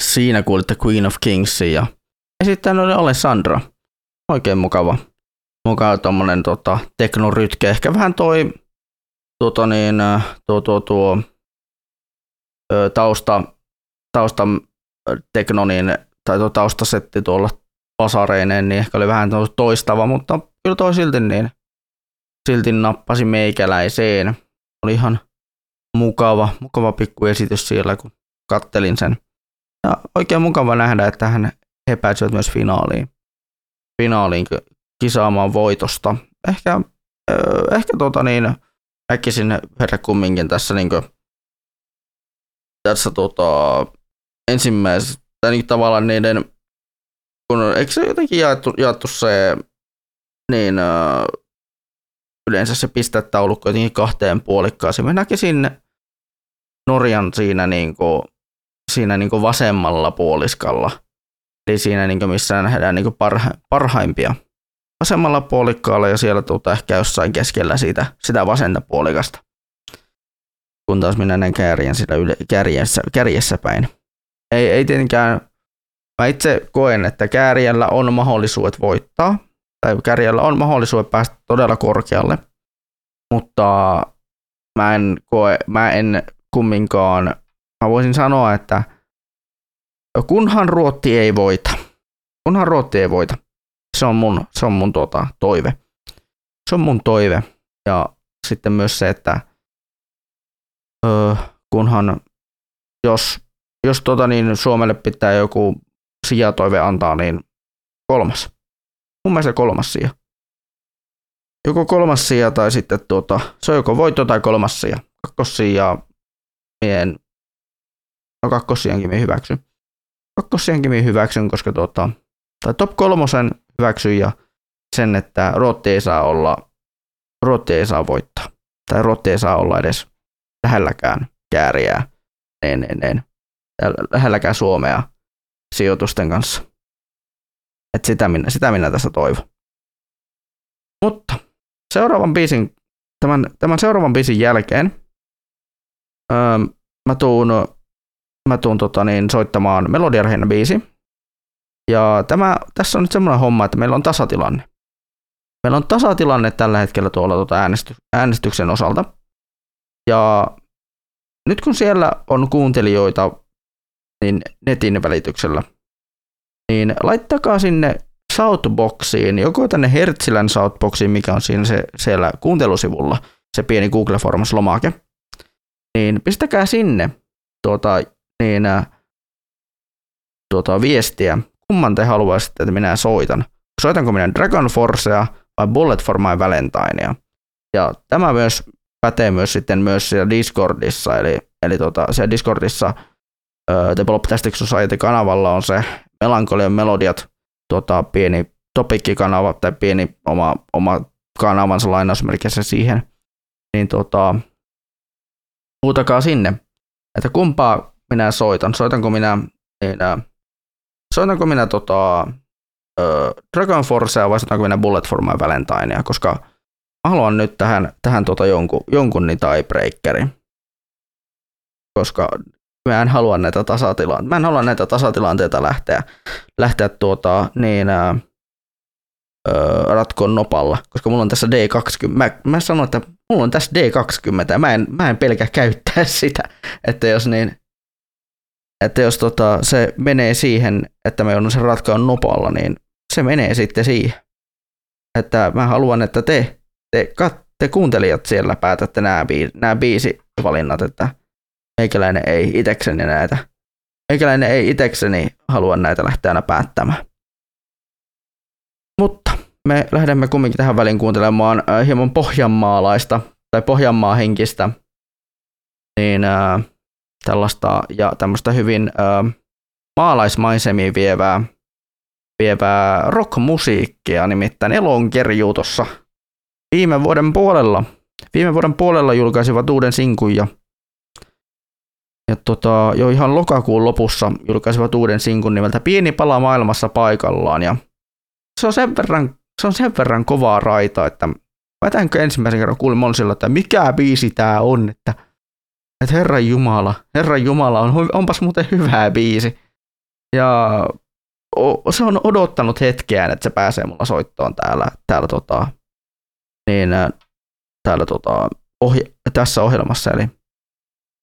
Siinä kuulitte Queen of Kingsin ja esittäjänä oli Alessandra. Oikein mukava. Mukava tommonen tota, teknorytke. Ehkä vähän toi tuota niin, tuo, tuo, tuo tausta, tausta tekno, niin, tai tuo taustasetti tuolla pasareineen, niin ehkä oli vähän toistava, mutta kyllä toi silti niin, silti nappasi meikäläiseen. Oli ihan mukava, mukava pikku esitys siellä, kun kattelin sen. Ja oikein mukava nähdä, että hän he pääsivät myös finaaliin, finaaliin kisaamaan voitosta. Ehkä, ö, ehkä tota niin, äkkisin herra kumminkin tässä niin kuin, tässä tota, ensimmäisessä, tai niin tavallaan niiden, kun eikö se jotenkin jaettu, jaettu se, niin ö, yleensä se pistetaulukko jotenkin kahteen puolikkaaseen. Mä näkisin Norjan siinä, niin kuin, siinä niin kuin vasemmalla puoliskalla. Eli siinä, niin kuin, missä nähdään niin kuin parha, parhaimpia. Vasemmalla puolikkaalla ja siellä tuota ehkä jossain keskellä siitä, sitä vasenta puolikasta. Kun taas minä näen kärjen sitä yle, kärjessä, kärjessä päin. Ei, ei tietenkään, mä itse koen, että kääriällä on mahdollisuudet voittaa, tai kärjellä on mahdollisuudet päästä todella korkealle, mutta mä en koe, mä en kumminkaan, mä voisin sanoa, että kunhan Ruotti ei voita, kunhan Ruotti ei voita, se on mun, se on mun tuota, toive. Se on mun toive. Ja sitten myös se, että öö, kunhan, jos, jos tota, niin Suomelle pitää joku sijatoive antaa, niin kolmas. Mun mielestä kolmas sija. Joko kolmas sija tai sitten tuota, se on joko voitto tai kolmas sija. Kakkossija mien, no kakkossijankin minä hyväksyn. Kakkossijankin minä hyväksyn, koska tuota, tai top kolmosen hyväksyn ja sen, että Ruotti ei saa olla, Ruotti ei saa voittaa. Tai Ruotti ei saa olla edes lähelläkään kääriää, niin, niin, niin, lähelläkään Suomea sijoitusten kanssa. Et sitä, minä, sitä minä tässä toivon. Mutta seuraavan biisin, tämän, tämän seuraavan biisin jälkeen öö, mä tuun, mä tuun tota niin, soittamaan Melodiarheina biisi. Ja tämä, tässä on nyt semmoinen homma, että meillä on tasatilanne. Meillä on tasatilanne tällä hetkellä tuolla tuota äänesty, äänestyksen osalta. Ja nyt kun siellä on kuuntelijoita niin netin välityksellä, niin laittakaa sinne Southboxiin, joko tänne Hertzilän Southboxiin, mikä on siinä se, siellä kuuntelusivulla, se pieni Google Forms lomake, niin pistäkää sinne tuota, niin, tuota, viestiä, kumman te haluaisitte, että minä soitan. Soitanko minä Dragon Forcea vai Bullet for my Valentinea? Ja tämä myös pätee myös sitten myös siellä Discordissa, eli, eli tota, siellä Discordissa The Blobtastic Society-kanavalla on se Melankolian melodiat tota, pieni topikkikanava tai pieni oma, oma kanavansa lainausmerkissä siihen, niin tota, huutakaa sinne, että kumpaa minä soitan. Soitanko minä, niin, uh, soitanko minä tota, uh, Dragon Forcea vai soitanko minä Bullet for my Valentinea, koska mä haluan nyt tähän, tähän tota jonkun, jonkun niin tiebreakerin. Koska mä en halua näitä tasatilanteita, mä en halua näitä tasatilanteita lähteä, lähteä tuota, niin, ää, ratkoon nopalla, koska mulla on tässä D20. Mä, mä sanon, että mulla on tässä D20 ja mä en, mä en pelkä käyttää sitä, että jos niin, että jos tota, se menee siihen, että mä joudun sen ratkoon nopalla, niin se menee sitten siihen. Että mä haluan, että te, te, kat, te kuuntelijat siellä päätätte nämä, nämä biisivalinnat, että meikäläinen ei itekseni näitä, meikäläinen ei itekseni halua näitä lähteä aina päättämään. Mutta me lähdemme kumminkin tähän väliin kuuntelemaan äh, hieman pohjanmaalaista tai pohjanmaa henkistä, niin äh, tällaista ja tämmöistä hyvin äh, maalaismaisemiin vievää, vievää rockmusiikkia, nimittäin Elonkerjuu tuossa viime vuoden puolella. Viime vuoden puolella julkaisivat uuden sinkun ja ja tota, jo ihan lokakuun lopussa julkaisivat uuden sinkun nimeltä Pieni pala maailmassa paikallaan. Ja se on sen verran, se on sen verran kovaa raita, että mä tämän ensimmäisen kerran kuulin, sillä, että mikä biisi tää on, että, että Herran Jumala, Herran Jumala on, onpas muuten hyvä biisi. Ja o, se on odottanut hetkeään, että se pääsee mulla soittoon täällä, täällä, tota, niin, ää, täällä tota, ohje, tässä ohjelmassa. Eli,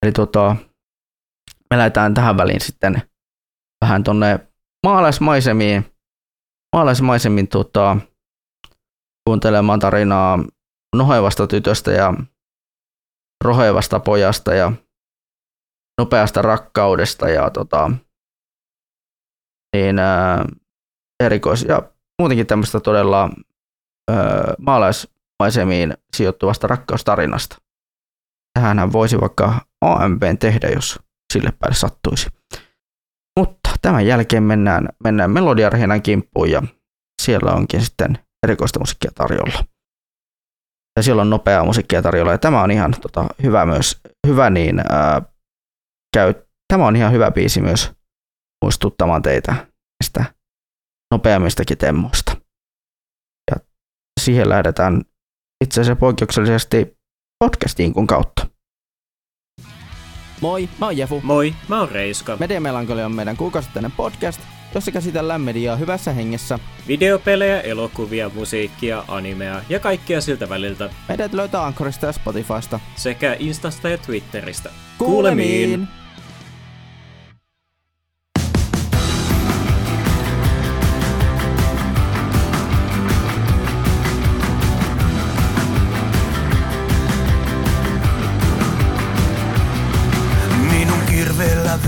eli tota, me lähdetään tähän väliin sitten vähän tonne maalaismaisemiin, maalaismaisemiin tota, kuuntelemaan tarinaa nohevasta tytöstä ja rohevasta pojasta ja nopeasta rakkaudesta ja tota, niin ää, erikois ja muutenkin tämmöistä todella ää, maalaismaisemiin sijoittuvasta rakkaustarinasta. Tähänhän voisi vaikka AMP tehdä, jos sille päälle sattuisi. Mutta tämän jälkeen mennään, mennään Melodiarhinan kimppuun ja siellä onkin sitten erikoista musiikkia tarjolla. Ja siellä on nopeaa musiikkia tarjolla ja tämä on ihan tota, hyvä myös, hyvä niin ää, käy, tämä on ihan hyvä biisi myös muistuttamaan teitä näistä nopeammistakin temmoista. Ja siihen lähdetään itse asiassa poikkeuksellisesti podcastiin kun kautta. Moi, mä oon Jefu.
Moi, mä oon Reiska.
Media on meidän kuukausittainen podcast, jossa käsitellään mediaa hyvässä hengessä.
Videopelejä, elokuvia, musiikkia, animea ja kaikkia siltä väliltä.
Meidät löytää Ankorista ja Spotifysta.
Sekä Instasta ja Twitteristä.
Kuulemiin!
Minun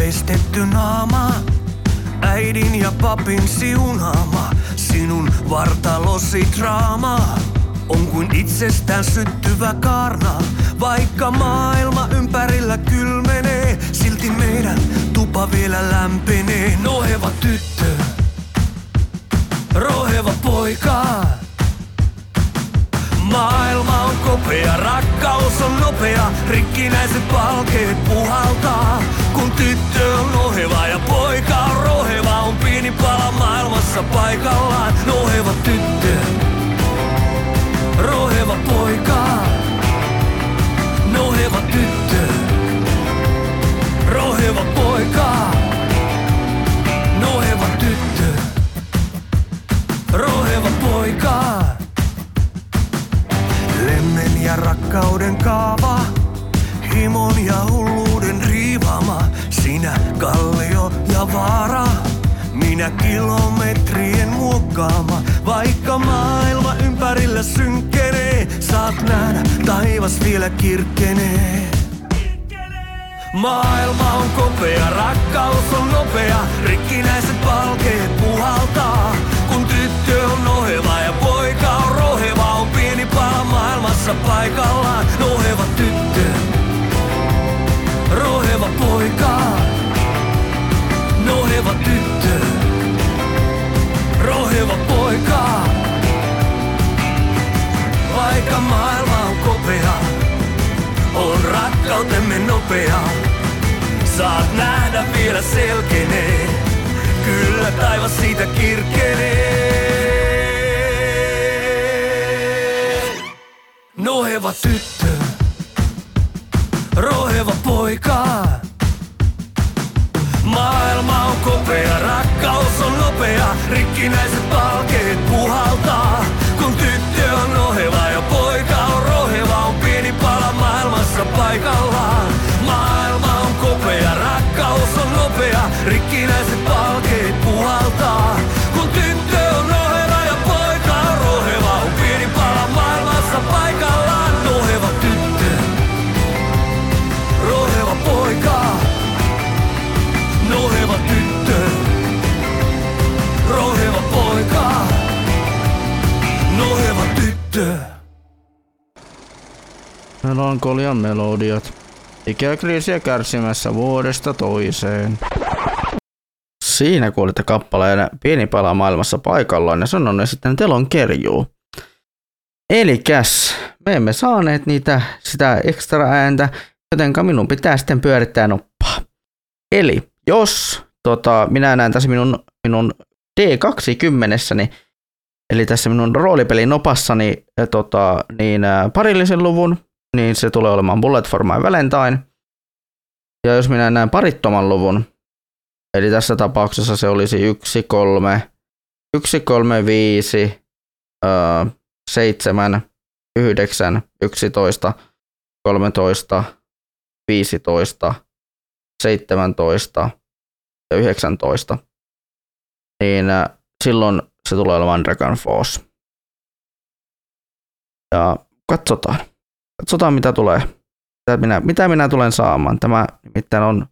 veistetty naama, äidin ja papin siunaama, sinun vartalosi draama. On kuin itsestään syttyvä karna, vaikka maailma ympärillä kylmenee, silti meidän tupa vielä lämpenee. Noheva tyttö, roheva poika. Maailma on kopea, rakkaus on nopea, rikkinäiset palkeet puhaltaa. Kun tyttö on noheva ja poika on roheva, on pieni pala maailmassa paikallaan. Noheva tyttö, roheva poika. Noheva tyttö, roheva poika. Noheva tyttö, roheva poika. Lemmen ja rakkauden kaava, himon ja riivama. Sinä kallio ja vaara, minä kilometrien muokkaama. Vaikka maailma ympärillä synkkenee, saat nähdä taivas vielä kirkkenee. Maailma on kopea, rakkaus on nopea, rikkinäiset palkeet puhaltaa. Kun tyttö on noheva ja poika on roheva, on pieni pala maailmassa paikallaan. Noheva tyttö, roheva poika. Noheva tyttö, roheva poika. Vaikka maailma on kopea, on rakkautemme nopea. Saat nähdä vielä selkenee, kyllä taivas siitä kirkenee. Noheva tyttö, roheva poika. Maailma on kopea, rakkaus on nopea, rikkinäiset palkeet puhaltaa.
Melankolian melodiat. Ikäkriisiä kärsimässä vuodesta toiseen. Siinä kuulitte kappaleen Pieni pala maailmassa paikallaan ja sanon sitten telon kerjuu. Elikäs, me emme saaneet niitä, sitä ekstra ääntä, jotenka minun pitää sitten pyörittää noppaa. Eli jos tota, minä näen tässä minun, minun D20, niin Eli tässä minun roolipelin opassani tota, niin, parillisen luvun, niin se tulee olemaan Bullet for my Valentine. Ja jos minä näen parittoman luvun, eli tässä tapauksessa se olisi 1, 3, 1, 3, 5, 7, 9, 11, 13, 15, 17 ja 19, niin silloin se tulee olemaan Dragon Force. Ja katsotaan. Katsotaan mitä tulee. Mitä minä, mitä minä tulen saamaan. Tämä nimittäin on,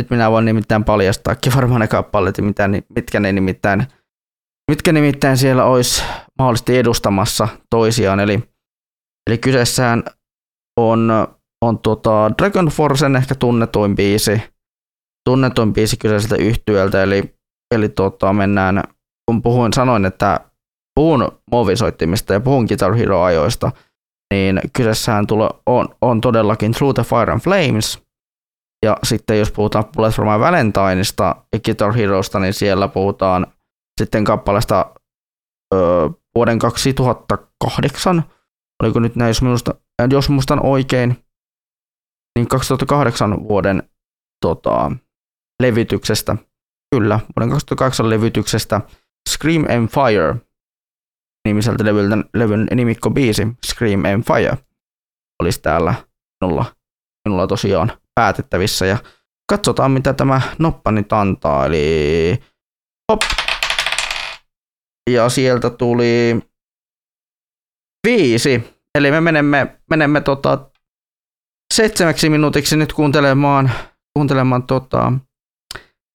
nyt minä voin nimittäin paljastaakin varmaan ne kappaleet, mitä, mitkä ne nimittäin, mitkä nimittäin siellä olisi mahdollisesti edustamassa toisiaan. Eli, eli kyseessään on, on tuota Dragon Forcen ehkä tunnetuin biisi, tunnetuin biisi kyseiseltä yhtyöltä, eli, eli tuota, mennään, kun puhuin, sanoin, että puhun movisoittimista ja puhun Guitar Hero-ajoista, niin kyseessähän tule, on, on todellakin Through the Fire and Flames, ja sitten jos puhutaan Bullet My Valentineista ja Guitar Heroista, niin siellä puhutaan sitten kappaleesta öö, vuoden 2008, oliko nyt näin, jos, minusta, jos muistan oikein, niin 2008 vuoden tota, levytyksestä, kyllä, vuoden 2008 levytyksestä Scream and Fire nimiseltä levyltä, levyn nimikko biisi Scream and Fire olisi täällä minulla, minulla tosiaan päätettävissä ja katsotaan mitä tämä noppa nyt antaa, eli hop, ja sieltä tuli viisi, eli me menemme, menemme tota seitsemäksi minuutiksi nyt kuuntelemaan, kuuntelemaan tota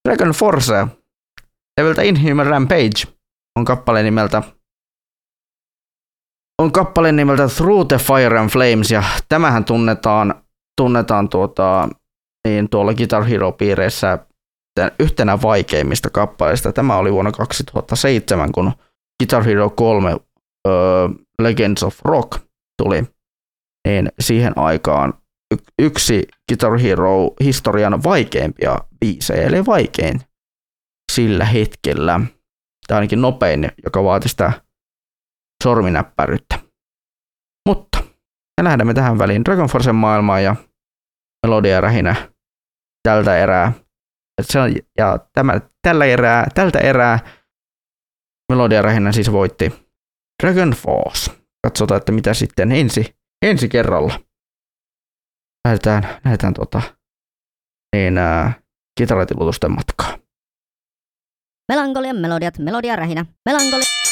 Dragon Force leveltä Inhuman Rampage. On kappale nimeltä on kappale nimeltä Through the Fire and Flames ja tämähän tunnetaan, tunnetaan tuota, niin tuolla Guitar Hero-piireissä yhtenä vaikeimmista kappaleista. Tämä oli vuonna 2007, kun Guitar Hero 3 uh, Legends of Rock tuli, niin siihen aikaan yksi Guitar Hero historian vaikeimpia biisejä, eli vaikein sillä hetkellä. Tai ainakin nopein, joka vaati sitä sorminäppäryyttä. Mutta me lähdemme tähän väliin Dragon Forcen maailmaan ja melodia rähinä tältä erää. Ja tämä, tällä erää, tältä erää melodia rähinä siis voitti Dragon Force. Katsotaan, että mitä sitten ensi, ensi kerralla. Lähdetään, lähdetään tota, niin, äh, kitaratilutusten matkaa.
Melankolian melodiat, melodia rähinä. Melankoli...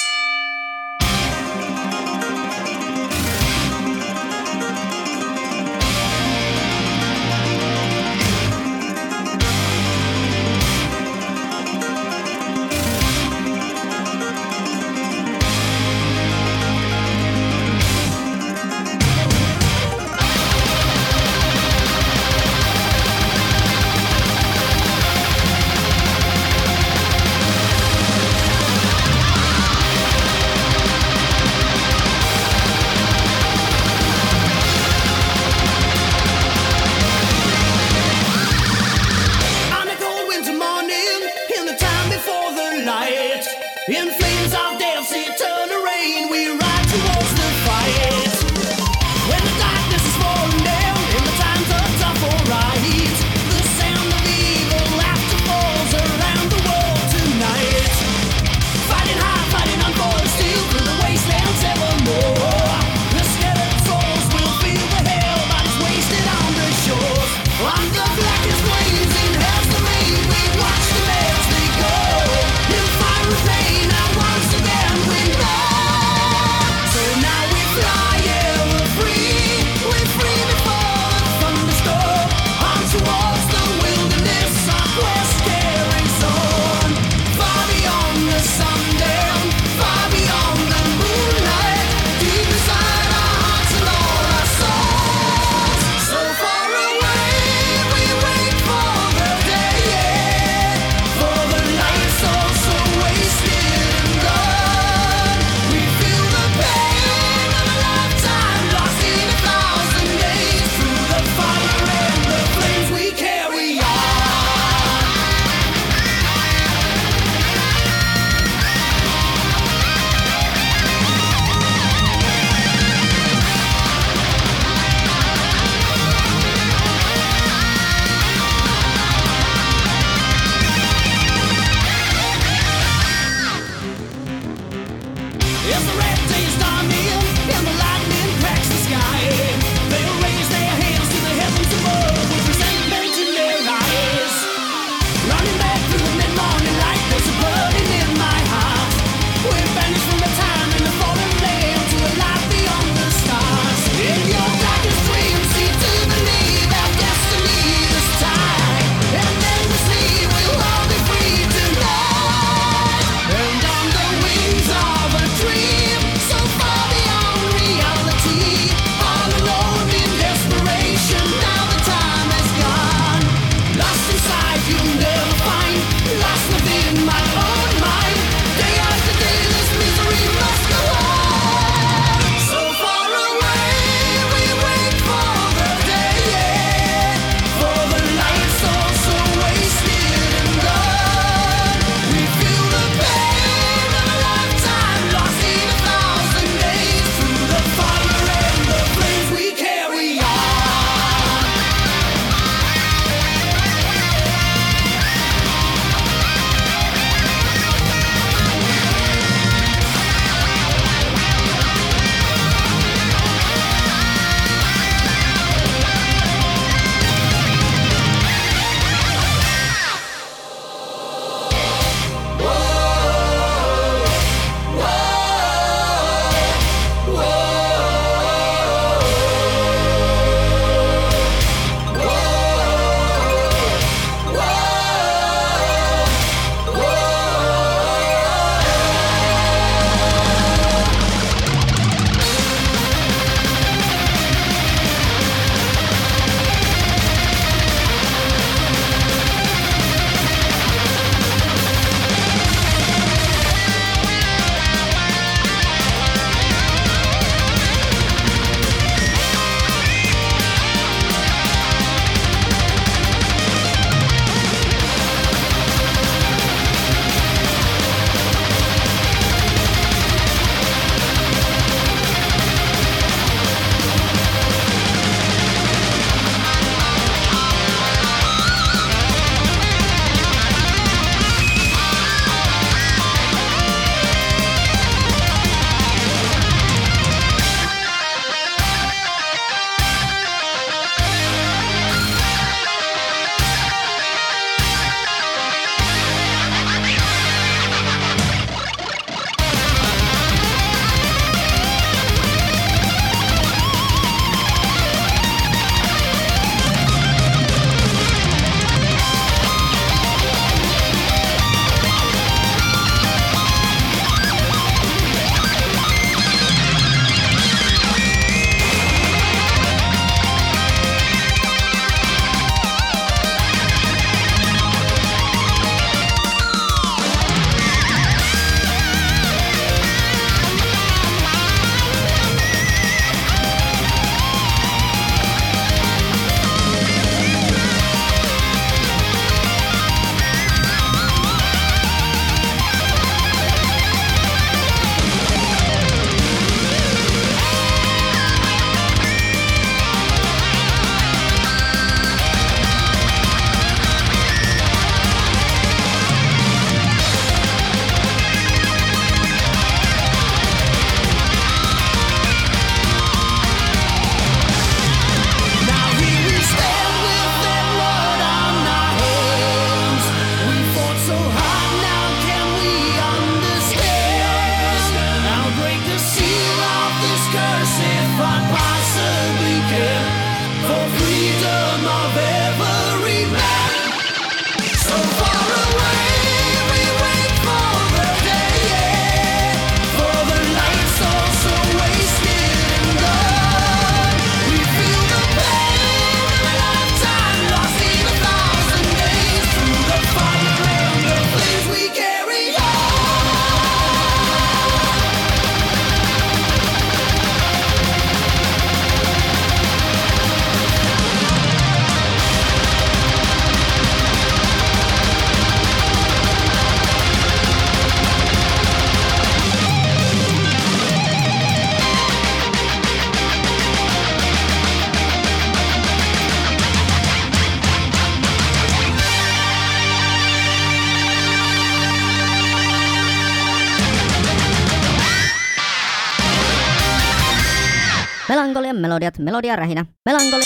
melodiat, melodia rähinä. Melankoli...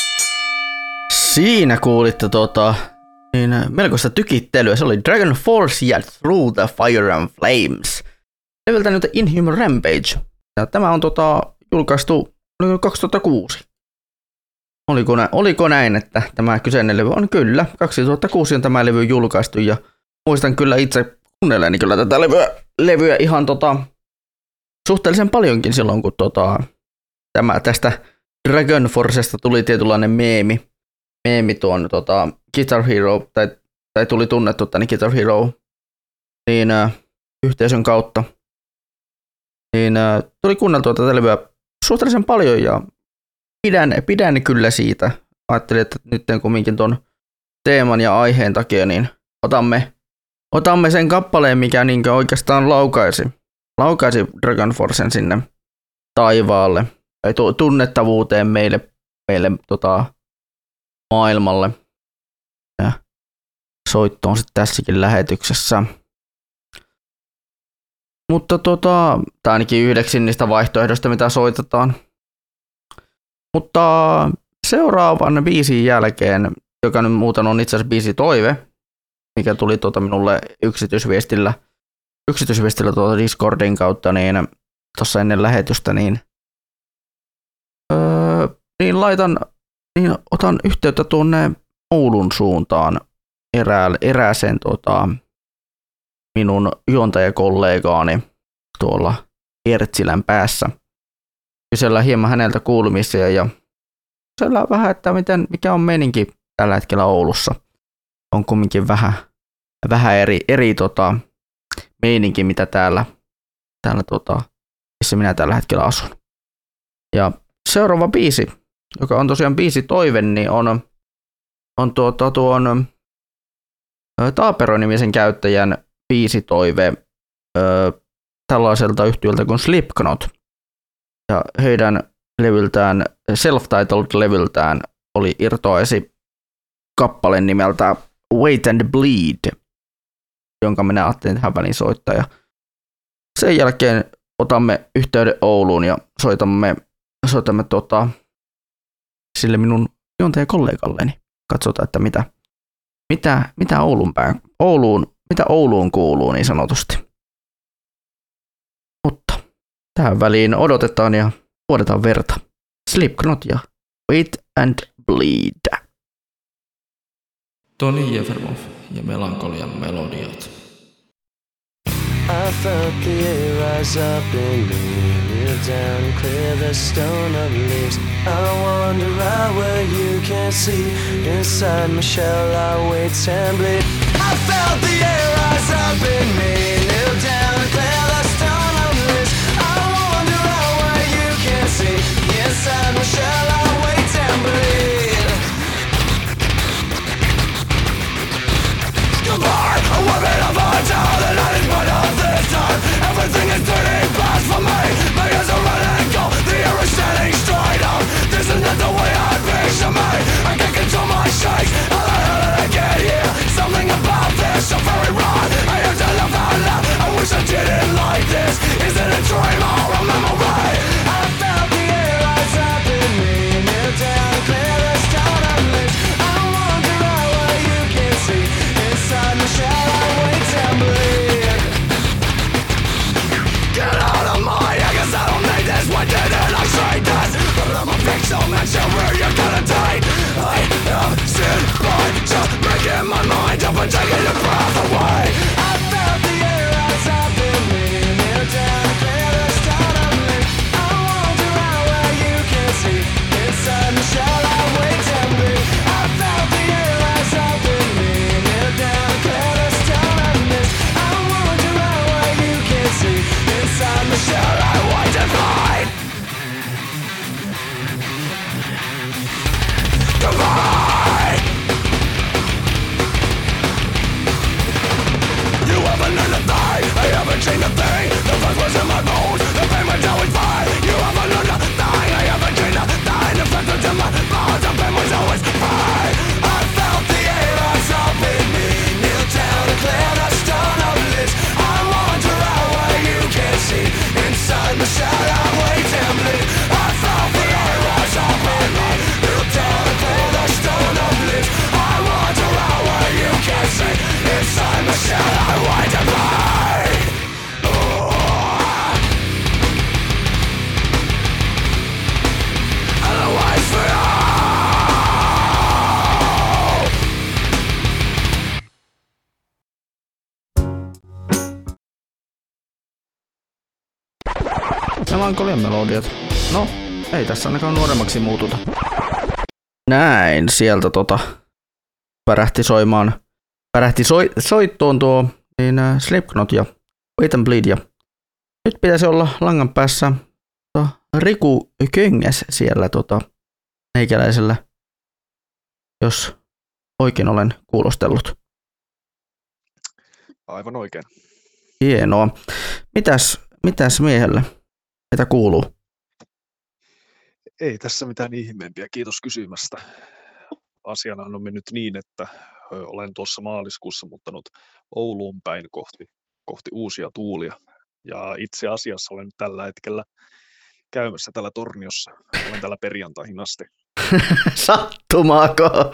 Siinä kuulitte tota, niin äh, melkoista tykittelyä. Se oli Dragon Force ja Through the Fire and Flames. Leveltä nyt Inhuman Rampage. Ja tämä on tota, julkaistu oliko 2006. Oliko, nä, oliko näin, että tämä kyseinen levy on kyllä. 2006 on tämä levy julkaistu ja muistan kyllä itse kuunnelleeni kyllä tätä levyä, levyä ihan tota, suhteellisen paljonkin silloin, kun tota, tämä tästä Dragon Forcesta tuli tietynlainen meemi, meemi tuon tota, Guitar Hero, tai, tai tuli tunnettu tänne Guitar Hero niin, äh, yhteisön kautta. Niin äh, tuli kuunneltua tätä levyä suhteellisen paljon ja pidän, pidän kyllä siitä. Ajattelin, että nyt kumminkin tuon teeman ja aiheen takia, niin otamme, otamme sen kappaleen, mikä niin oikeastaan laukaisi, laukaisi Dragon Forcen sinne taivaalle tai tu- tunnettavuuteen meille, meille tota, maailmalle. Ja soitto on sitten tässäkin lähetyksessä. Mutta tota, tämä ainakin yhdeksi niistä vaihtoehdoista, mitä soitetaan. Mutta seuraavan biisin jälkeen, joka nyt muuten on itse asiassa biisi Toive, mikä tuli tuota minulle yksityisviestillä, yksityisviestillä tuota Discordin kautta, niin tuossa ennen lähetystä, niin, öö, niin laitan, niin otan yhteyttä tuonne Oulun suuntaan erää, erääseen tota, minun juontajakollegaani tuolla Ertsilän päässä. Kysellään hieman häneltä kuulumisia ja kysellään vähän, että miten, mikä on meininki tällä hetkellä Oulussa. On kumminkin vähän, vähän eri, eri tota, meininki, mitä täällä, täällä tota, missä minä tällä hetkellä asun. Ja seuraava biisi, joka on tosiaan biisi Toive, niin on, on tuota, tuon Taapero-nimisen käyttäjän biisitoive ö, tällaiselta yhtiöltä kuin Slipknot. Ja heidän levyltään, self-titled levyltään oli irtoisi kappale nimeltä Wait and Bleed, jonka minä ajattelin tähän väliin soittaa. Ja sen jälkeen otamme yhteyden Ouluun ja soitamme, soitamme tota, sille minun juontajakollegalleni. Katsotaan, että mitä, mitä, mitä Oulun, pään, Ouluun, mitä Ouluun kuuluu niin sanotusti. Mutta tähän väliin odotetaan ja vuodetaan verta. Slipknot ja Wait and Bleed.
Toni Jefermov ja Melankolian melodiat.
I felt the air rise up in me, kneel down and clear the stone of leaves. I wander out where you can't see. Inside my shell, I wait and bleed. I felt the air rise up in me, Everything is turning for me. My ears are cold, the is standing straight. This is not the way I picture me. I can't control my shakes. Someone taking your breath away
melankolian melodiat. No, ei tässä ainakaan nuoremmaksi muututa. Näin, sieltä tota pärähti soimaan. Pärähti soi, soittoon tuo niin äh, Slipknot ja Wait and Bleed ja nyt pitäisi olla langan päässä tota, Riku Köngäs siellä tota, meikäläisellä, jos oikein olen kuulostellut.
Aivan oikein.
Hienoa. Mitäs, mitäs miehelle? Mitä kuuluu?
Ei tässä mitään ihmeempiä, kiitos kysymästä. Asiana on mennyt niin, että olen tuossa maaliskuussa muuttanut Ouluun päin kohti, kohti uusia tuulia. Ja itse asiassa olen tällä hetkellä käymässä täällä Torniossa. Olen täällä perjantaihin asti.
Sattumaako?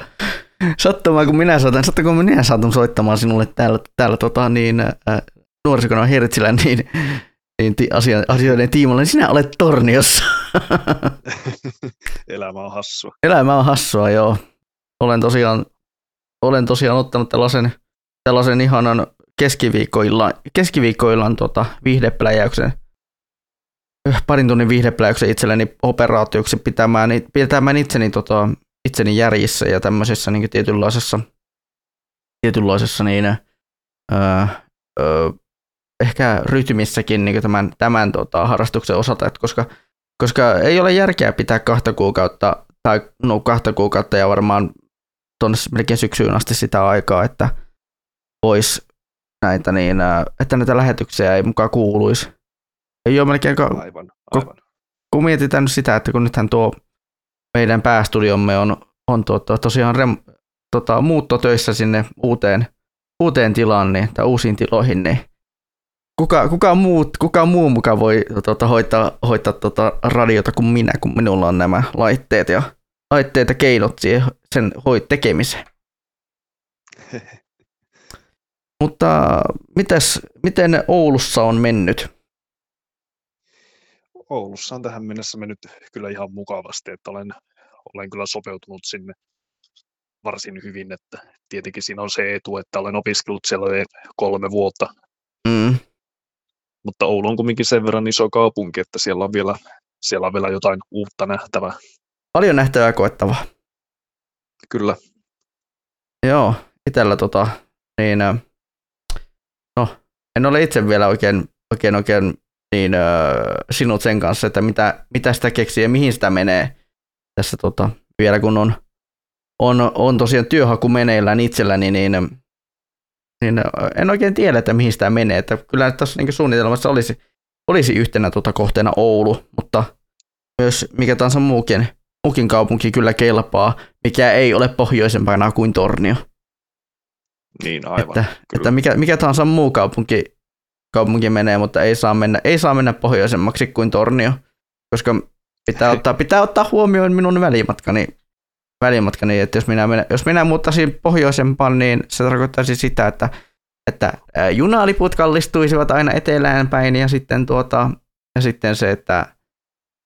Sattumaako minä saatan, sattumaako minä saatan soittamaan sinulle täällä, täällä tota, niin, äh, nuorisokanava Hertzillä niin, niin ti, asia, asioiden tiimoilla, niin sinä olet Torniossa.
Elämä on hassua.
Elämä on hassua, joo. Olen tosiaan, olen tosiaan ottanut tällaisen, tällaisen ihanan keskiviikkoillan, keskiviikkoillan tota, viihdepläjäyksen, parin tunnin viihdepläjäyksen itselleni operaatioksi pitämään, pitämään itseni, tota, itseni järjissä ja tämmöisessä niin tietynlaisessa, tietynlaisessa niin, öö, öö, ehkä rytmissäkin niin tämän, tämän tota, harrastuksen osalta, että koska, koska ei ole järkeä pitää kahta kuukautta tai no kahta kuukautta ja varmaan tuonne melkein syksyyn asti sitä aikaa, että pois näitä, niin, että näitä lähetyksiä ei mukaan kuuluisi. Ei ole melkein,
aivan, aivan.
Kun, kun mietitään nyt sitä, että kun nythän tuo meidän päästudiomme on, on tuota, tosiaan rem, tota, muuttotöissä sinne uuteen, uuteen tilaan niin, tai uusiin tiloihin, niin kuka, kuka, muut, kuka muu mukaan voi tota, hoitaa, hoitaa tota, radiota kuin minä, kun minulla on nämä laitteet ja laitteet ja keinot siihen, sen hoit tekemiseen. Mutta mitäs, miten Oulussa on mennyt?
Oulussa on tähän mennessä mennyt kyllä ihan mukavasti, että olen, olen kyllä sopeutunut sinne varsin hyvin, että tietenkin siinä on se etu, että olen opiskellut siellä jo kolme vuotta.
Mm.
Mutta Oulu on kuitenkin sen verran iso kaupunki, että siellä on vielä, siellä on vielä jotain uutta nähtävää.
Paljon nähtävää koettavaa.
Kyllä.
Joo, itsellä tota, niin, en ole itse vielä oikein, oikein, oikein niin, äh, sinut sen kanssa, että mitä, mitä sitä keksii ja mihin sitä menee tässä tota, vielä kun on, on, on tosiaan työhaku meneillään itselläni, niin, niin en oikein tiedä, että mihin sitä menee. Että kyllä tässä niin suunnitelmassa olisi, olisi yhtenä tota kohteena Oulu, mutta myös mikä tahansa muukin, muukin kaupunki kyllä kelpaa, mikä ei ole pohjoisempana kuin Tornio.
Niin, aivan.
Että, että mikä, mikä tahansa muu kaupunki, kaupunki menee, mutta ei saa mennä, ei saa mennä pohjoisemmaksi kuin Tornio, koska pitää ottaa, pitää ottaa huomioon minun välimatkani, välimatkani että jos minä, mennä, jos minä muuttaisin pohjoisempaan, niin se tarkoittaisi sitä, että, että junaliput kallistuisivat aina etelään päin ja sitten, tuota, ja sitten se, että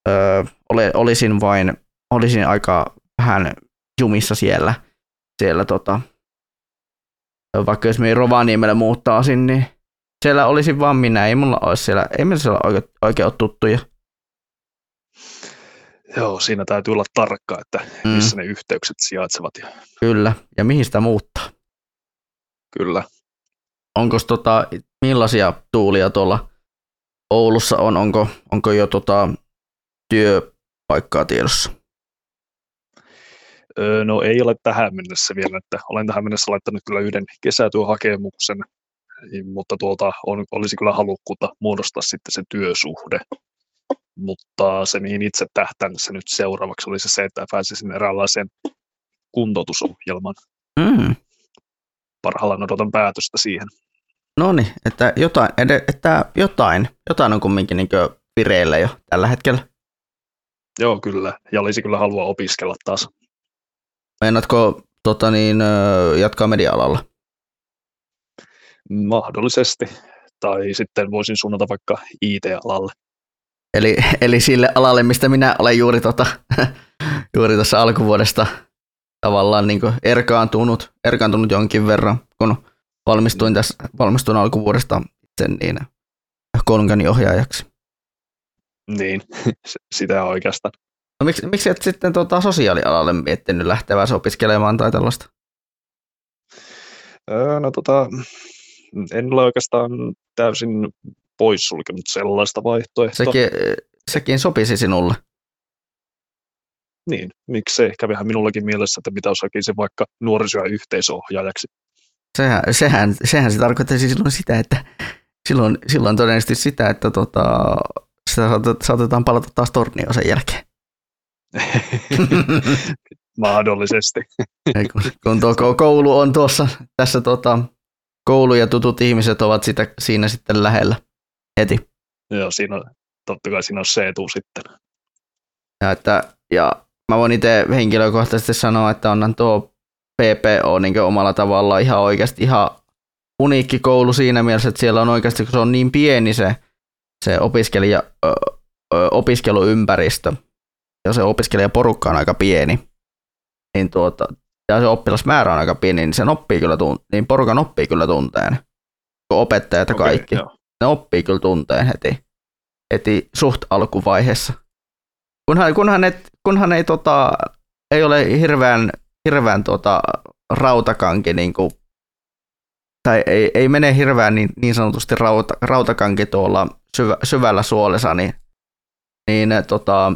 ö, ole, olisin vain, olisin aika vähän jumissa siellä, siellä tota, vaikka jos me Rovaniemelle muuttaa sinne, niin siellä olisi vaan minä, ei mulla olisi siellä, ei meillä siellä oikein, oikein ole tuttuja.
Joo, siinä täytyy olla tarkka, että mm. missä ne yhteykset sijaitsevat. Ja...
Kyllä, ja mihin sitä muuttaa.
Kyllä.
Onko tota, millaisia tuulia tuolla Oulussa on? Onko, onko jo tota, työpaikkaa tiedossa?
Öö, no ei ole tähän mennessä vielä, että olen tähän mennessä laittanut kyllä yhden kesätyöhakemuksen, mutta tuolta on, olisi kyllä halukkuutta muodostaa sitten se työsuhde. Mutta se, mihin itse tähtään tässä nyt seuraavaksi, olisi se, että pääsisin eräänlaiseen kuntoutusohjelmaan.
Mm.
Parhaillaan odotan päätöstä siihen.
No niin, että jotain, että jotain, jotain on kumminkin niin vireillä jo tällä hetkellä.
Joo, kyllä. Ja olisi kyllä halua opiskella taas.
Meinaatko tota niin, jatkaa media-alalla?
Mahdollisesti. Tai sitten voisin suunnata vaikka IT-alalle.
Eli, eli sille alalle, mistä minä olen juuri, tota, juuri tuossa alkuvuodesta tavallaan niin erkaantunut, erkaantunut jonkin verran, kun valmistuin, tässä, valmistuin alkuvuodesta itse niin kolmikani ohjaajaksi.
Niin, sitä oikeastaan.
No miksi, miksi et sitten tota, sosiaalialalle miettinyt lähtevää opiskelemaan tai tällaista?
Öö, no tota, en ole oikeastaan täysin poissulkenut sellaista vaihtoehtoa.
Sekin, sekin sopisi sinulle.
Niin, miksei. Kävihän minullakin mielessä, että mitä jos hakisin vaikka nuoriso- ja yhteisohjaajaksi.
Sehän, sehän, sehän se tarkoittaisi silloin sitä, että silloin, silloin todennäköisesti sitä, että tota, sitä saatet- saatetaan palata taas tornioon sen jälkeen.
Mahdollisesti.
Ei, kun, kun tuo kou- koulu on tuossa, tässä tota, koulu ja tutut ihmiset ovat sitä, siinä sitten lähellä heti.
Joo, siinä on, totta kai siinä on se etu sitten.
Ja, että, ja mä voin itse henkilökohtaisesti sanoa, että onhan tuo PPO niin omalla tavallaan ihan oikeasti ihan uniikki koulu siinä mielessä, että siellä on oikeasti, kun se on niin pieni se, se opiskelija, ö, ö, opiskeluympäristö ja se opiskelijaporukka on aika pieni, niin tuota, ja se oppilasmäärä on aika pieni, niin sen oppii kyllä tun- niin porukan oppii kyllä tunteen. Kun opettajat ja
Okei,
kaikki.
joo.
ne oppii kyllä tunteen heti, heti suht alkuvaiheessa. Kunhan, kunhan, et, kunhan ei, tota, ei ole hirveän, hirveän tota, rautakanki, niin kuin, tai ei, ei mene hirveän niin, niin sanotusti rauta, rautakanki tuolla syvä, syvällä suolessa, niin, niin, tota,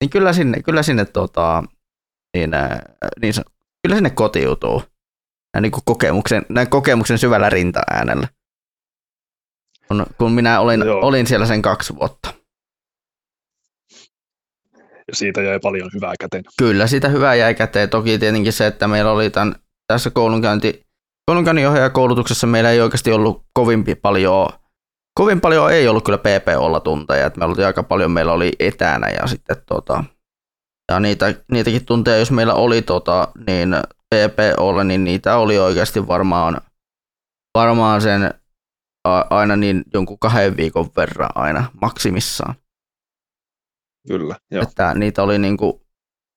niin kyllä sinne, kyllä sinne, tota, niin, eh, niin, kyllä sinne kotiutuu näin, niin kokemuksen, näin kokemuksen syvällä rintaäänellä kun, kun minä olin,
Joo.
olin siellä sen kaksi vuotta.
Ja siitä jäi paljon hyvää käteen.
Kyllä, sitä hyvää jäi käteen. Toki tietenkin se, että meillä oli tämän, tässä koulunkäynti, koulunkäynninohjaajakoulutuksessa meillä ei oikeasti ollut kovin paljon, kovin paljon ei ollut kyllä PPOlla tunteja. Että meillä oli aika paljon, meillä oli etänä ja sitten tota, ja niitä, niitäkin tunteja, jos meillä oli tota, niin PPOlla, niin niitä oli oikeasti varmaan, varmaan sen aina niin jonkun kahden viikon verran aina maksimissaan.
Kyllä, joo.
Että niitä oli niinku,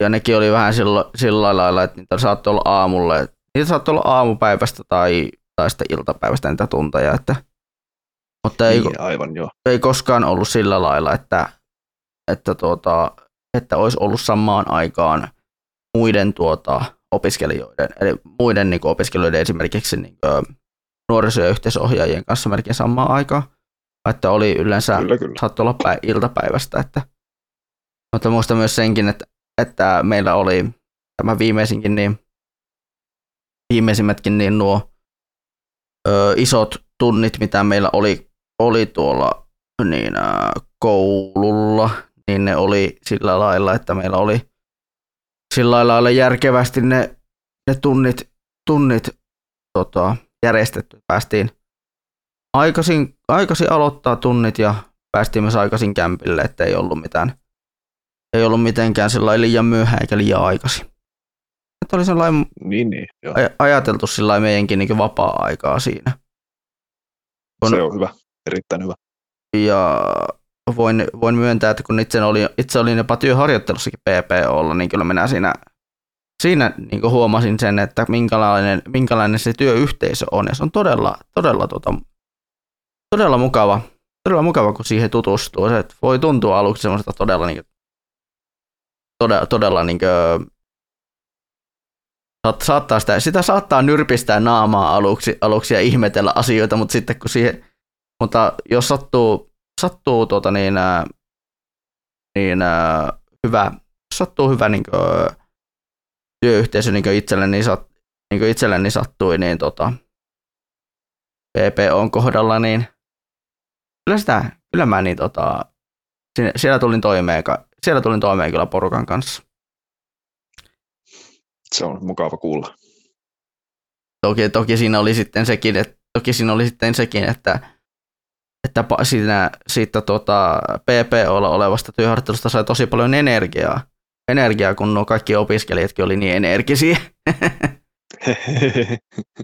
ja nekin oli vähän sillä, sillä lailla, että niitä saattoi olla aamulle, niitä saattoi olla aamupäivästä tai, tai sitten iltapäivästä niitä tunteja, että, mutta ei,
Niin, aivan joo.
ei koskaan ollut sillä lailla, että, että, tuota, että olisi ollut samaan aikaan muiden tuota, opiskelijoiden, eli muiden niin opiskelijoiden esimerkiksi niin nuoriso- ja yhteisohjaajien kanssa melkein samaan aikaan. Että oli yleensä,
Kyllä, kyllä.
saattoi olla pä- iltapäivästä. Että, mutta muistan myös senkin, että, että meillä oli tämä viimeisinkin, niin viimeisimmätkin niin nuo ö, isot tunnit, mitä meillä oli, oli tuolla niin, ä, koululla, niin ne oli sillä lailla, että meillä oli sillä lailla järkevästi ne, ne tunnit, tunnit tota, järjestetty. Päästiin aikaisin, aikaisin aloittaa tunnit ja päästiin myös aikaisin kämpille, että ei ollut mitään, ei ollut mitenkään sillä liian myöhään eikä liian aikaisin. Että oli sellainen
Niin, niin, joo.
ajateltu sillä meidänkin niin vapaa-aikaa siinä.
Se on hyvä, erittäin hyvä.
Ja voin, voin myöntää, että kun itse olin, itse olin jopa työharjoittelussakin PPOlla, niin kyllä minä siinä, siinä niin huomasin sen, että minkälainen, minkälainen se työyhteisö on. Ja se on todella, todella, tota, todella mukava, todella mukava, kun siihen tutustuu. Se voi tuntua aluksi semmoista todella, niin todella, todella niin kuin, saat- saattaa sitä, sitä saattaa nyrpistää naamaa aluksi, aluksi ja ihmetellä asioita, mutta sitten kun siihen, mutta jos sattuu, sattuu tota niin, ää, niin ää, hyvä, sattuu hyvä niin kuin, työyhteisö niin kuin itselleni, sat, niin kuin itselleni sattui, niin tota, PPOn kohdalla, niin kyllä sitä, kyllä mä niin tota, sinne, siellä tulin toimeen, siellä tulin toimeen kyllä porukan kanssa.
Se on mukava kuulla.
Toki, toki siinä oli sitten sekin, että, toki siinä oli sitten sekin, että, että siinä, siitä tota, PPOlla olevasta työharjoittelusta sai tosi paljon energiaa. Energiaa, kun nuo kaikki opiskelijatkin oli niin energisiä.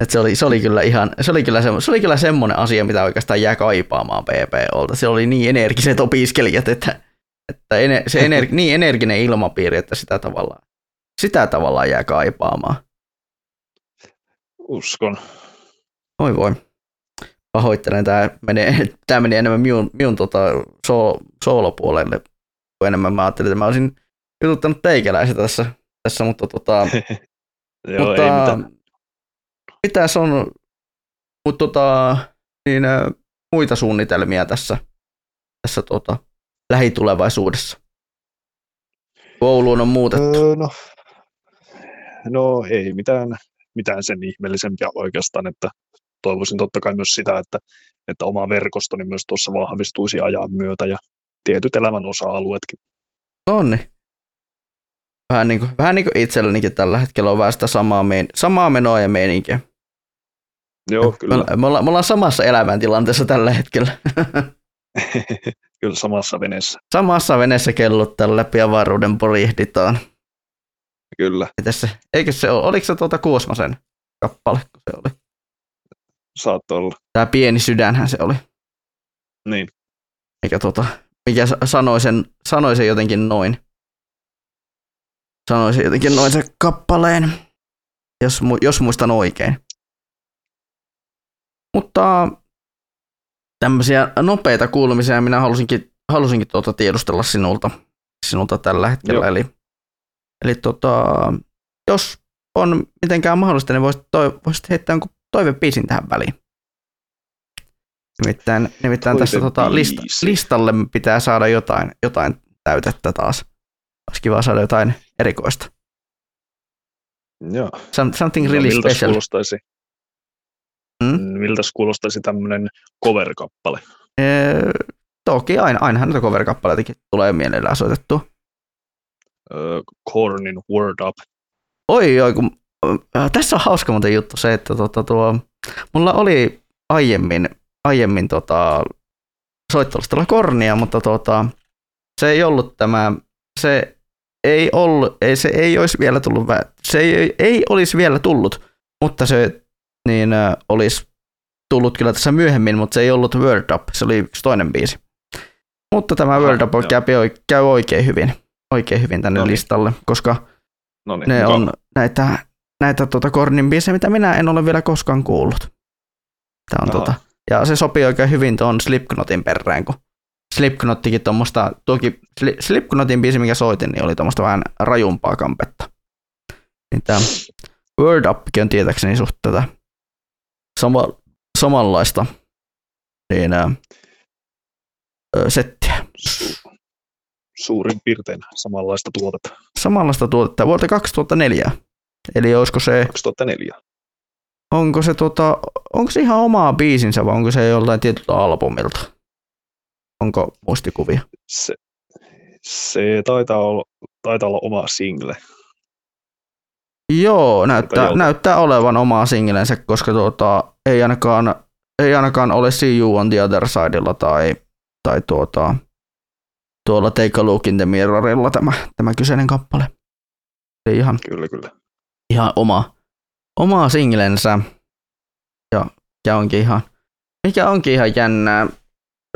Et se, oli, se, oli kyllä ihan, se, oli kyllä semmo, se oli kyllä semmoinen asia, mitä oikeastaan jää kaipaamaan PPOlta. Se oli niin energiset opiskelijat, että, että ener, se ener, niin energinen ilmapiiri, että sitä tavallaan, sitä tavallaan jää kaipaamaan.
Uskon.
Voi voi. Pahoittelen, tämä meni, tämä meni enemmän minun, minun tota, so, soolopuolelle kuin enemmän mä ajattelin, että mä olisin jututtanut teikäläistä tässä, tässä mutta tota,
Joo,
mutta
ei mitään.
mitäs on mutta tota, niin, muita suunnitelmia tässä, tässä tota, lähitulevaisuudessa? Kouluun on muutettu.
Öö, no, no ei mitään, mitään sen ihmeellisempiä oikeastaan, että toivoisin totta kai myös sitä, että, että oma verkostoni myös tuossa vahvistuisi ajan myötä ja tietyt elämän osa-alueetkin.
Onni. Vähän niin kuin, vähän niin kuin itsellenikin tällä hetkellä on vähän sitä samaa, mein, samaa menoa ja meininkiä.
Joo, kyllä.
Me, me, ollaan, me ollaan samassa elämäntilanteessa tällä hetkellä.
kyllä samassa veneessä.
Samassa veneessä kelluttaa läpi avaruuden porihditaan.
Kyllä.
Mites se, eikö se ole, oliko se tuota Kuosmasen kappale, kun se oli?
Saattoi olla.
Tämä pieni sydänhän se oli.
Niin.
Mikä, tota, mikä sa- sanoi, sen, sanoi sen jotenkin noin. Sanoi sen jotenkin noin se kappaleen, jos, jos muistan oikein. Mutta tämmöisiä nopeita kuulumisia minä halusinkin, halusinkin tuota tiedustella sinulta, sinulta tällä hetkellä.
Joo.
Eli, eli tota, jos on mitenkään mahdollista, niin voisit, toi, voisit heittää jonkun toivebiisin tähän väliin. Nimittäin, nimittäin tässä tota, lista, listalle pitää saada jotain, jotain täytettä taas. Olisi kiva saada jotain erikoista.
Joo.
Some, something
No,
really
miltäs
special.
kuulostaisi,
Hmm?
miltäs kuulostaisi tämmöinen cover-kappale?
Ee, toki aina, ainahan näitä cover-kappaleitakin tulee mielellään soitettua.
Öö, Kornin Word Up.
Oi, oi, kun, tässä on hauska muuten juttu se, että tota, tuo, mulla oli aiemmin, aiemmin tota, soittolistalla kornia, mutta tota, se ei ollut tämä, se ei ollut, ei, se ei olisi vielä tullut, se ei, ei olisi vielä tullut, mutta se niin äh, olisi tullut kyllä tässä myöhemmin, mutta se ei ollut Word Up, se oli yksi toinen biisi. Mutta tämä
Aha,
Word Up
joo.
käy, käy oikein hyvin, oikein hyvin tänne
Noniin.
listalle, koska
No niin,
ne on näitä, näitä tuota Kornin biisejä, mitä minä en ole vielä koskaan kuullut. Tää on tuota, ja se sopii oikein hyvin tuon Slipknotin perään, kun Slipknottikin tuommoista, tuokin Sli- Slipknotin biisi, mikä soitin, niin oli tuommoista vähän rajumpaa kampetta. Niin tämä Word Upkin on tietääkseni suht tätä sama, samanlaista niin, ää, settiä.
Su- suurin piirtein samanlaista tuotetta.
Samanlaista tuotetta vuodelta 2004. Eli olisiko se
2004.
Onko se, tota, onko se ihan omaa biisinsä vai onko se joltain tietyltä albumilta? Onko muistikuvia?
Se, se taitaa olla, taitaa olla oma single.
Joo, näyttää, näyttää olevan omaa singlensä, koska tuota, ei, ainakaan, ei ainakaan ole See You on the Other Sidella tai, tai tuota, tuolla Take a Look in the Mirrorilla tämä, tämä kyseinen kappale. Ihan,
Kyllä, kyllä.
Ihan oma, omaa singlensä. Ja, ja onkin ihan, mikä onkin ihan jännää.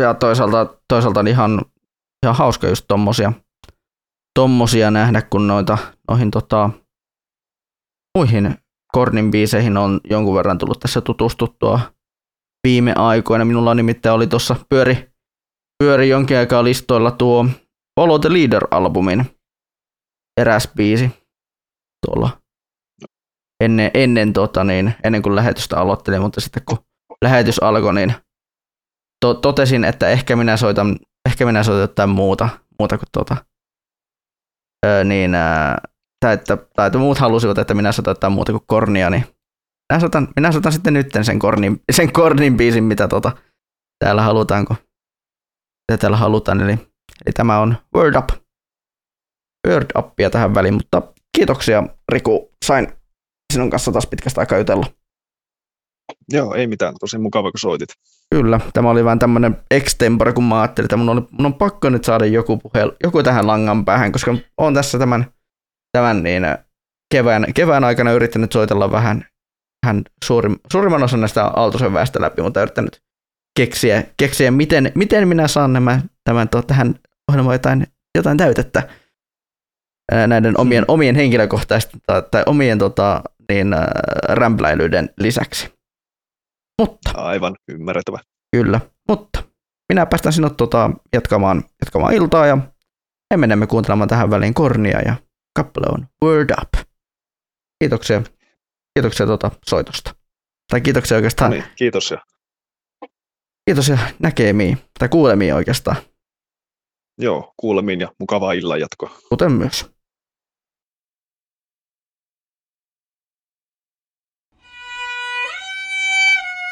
Ja toisaalta, toisaalta ihan, ihan hauska just tommosia, tommosia nähdä, kun noita, noihin tota, muihin Kornin biiseihin on jonkun verran tullut tässä tutustuttua viime aikoina. Minulla nimittäin oli tuossa pyöri, pyöri jonkin aikaa listoilla tuo Follow the Leader-albumin eräs biisi tuolla ennen, ennen, tota niin, ennen kuin lähetystä aloittelin, mutta sitten kun lähetys alkoi, niin to, totesin, että ehkä minä soitan, ehkä minä soitan jotain muuta, muuta kuin tota, öö, niin, ää, tai, että, tai että muut halusivat, että minä soitan jotain muuta kuin kornia, niin minä soitan, minä soitan sitten nyt sen kornin, sen kornin biisin, mitä tota, täällä halutaan, kun, mitä täällä halutaan, eli, eli tämä on Word Up. Word Upia tähän väliin, mutta kiitoksia Riku, sain sinun kanssa taas pitkästä aikaa jutella.
Joo, ei mitään. Tosi mukava, kun soitit.
Kyllä, tämä oli vähän tämmöinen extempore, kun mä ajattelin, että mun, oli, mun on pakko nyt saada joku, puhel, joku tähän langan päähän, koska on tässä tämän, tämän niin, kevään, kevään aikana yrittänyt soitella vähän, vähän suurim, suurimman osan näistä Aaltosen väestä läpi, mutta yrittänyt keksiä, keksiä miten, miten minä saan nämä, tämän to, tähän ohjelmaan jotain, jotain täytettä näiden omien, omien henkilökohtaisten tai, tai omien tota, niin, äh, rämpläilyiden lisäksi.
Mutta.
Aivan ymmärrettävä.
Kyllä, mutta minä päästän sinut tota, jatkamaan, jatkamaan iltaa ja me menemme kuuntelemaan tähän väliin kornia ja kappale on Word Up. Kiitoksia, kiitoksia tota soitosta. Tai kiitoksia oikeastaan.
No niin, kiitos ja
Kiitos ja näkemiin, tai kuulemiin oikeastaan,
joo, kuulemiin ja mukavaa illan jatkoa.
kuten myös.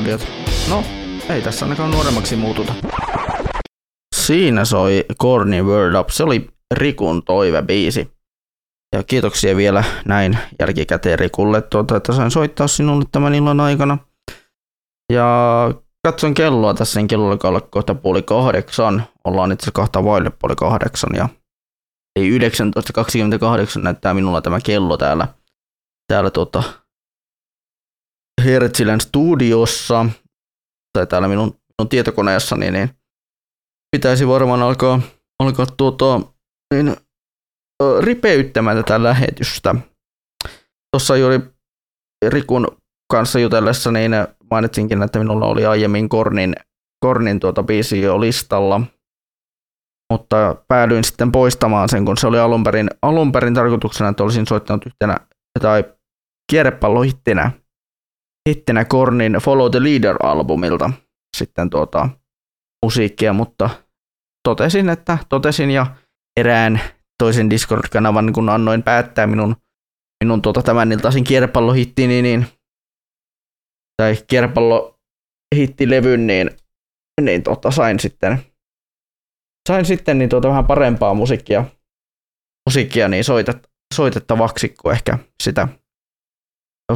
Melodiat. No, ei tässä ainakaan nuoremmaksi muututa. Siinä soi Corny Word Up. Se oli Rikun toivebiisi. Ja kiitoksia vielä näin jälkikäteen Rikulle, tuota, että sain soittaa sinulle tämän illan aikana. Ja katson kelloa tässä, niin kello alkaa olla kohta puoli kahdeksan. Ollaan itse kahta vaille puoli kahdeksan. Ja ei 19.28 näyttää minulla tämä kello täällä, täällä tuota, Hertzilän studiossa tai täällä minun, minun tietokoneessani, niin pitäisi varmaan alkaa, alkaa tuota, niin, ripeyttämään tätä lähetystä. Tuossa juuri Rikun kanssa jutellessa niin mainitsinkin, että minulla oli aiemmin Kornin, Kornin tuota biisi jo listalla, mutta päädyin sitten poistamaan sen, kun se oli alun perin, alun perin tarkoituksena, että olisin soittanut yhtenä tai kierrepallohittinä hittinä Kornin Follow the Leader-albumilta sitten tuota musiikkia, mutta totesin, että totesin ja erään toisen Discord-kanavan, kun annoin päättää minun, minun tuota tämän iltaisin kierrepallohittini, niin, tai kierrepallohittilevyn, niin, niin tota, sain sitten, sain sitten niin tuota vähän parempaa musiikkia, musiikkia niin soitet, soitettavaksi kuin ehkä sitä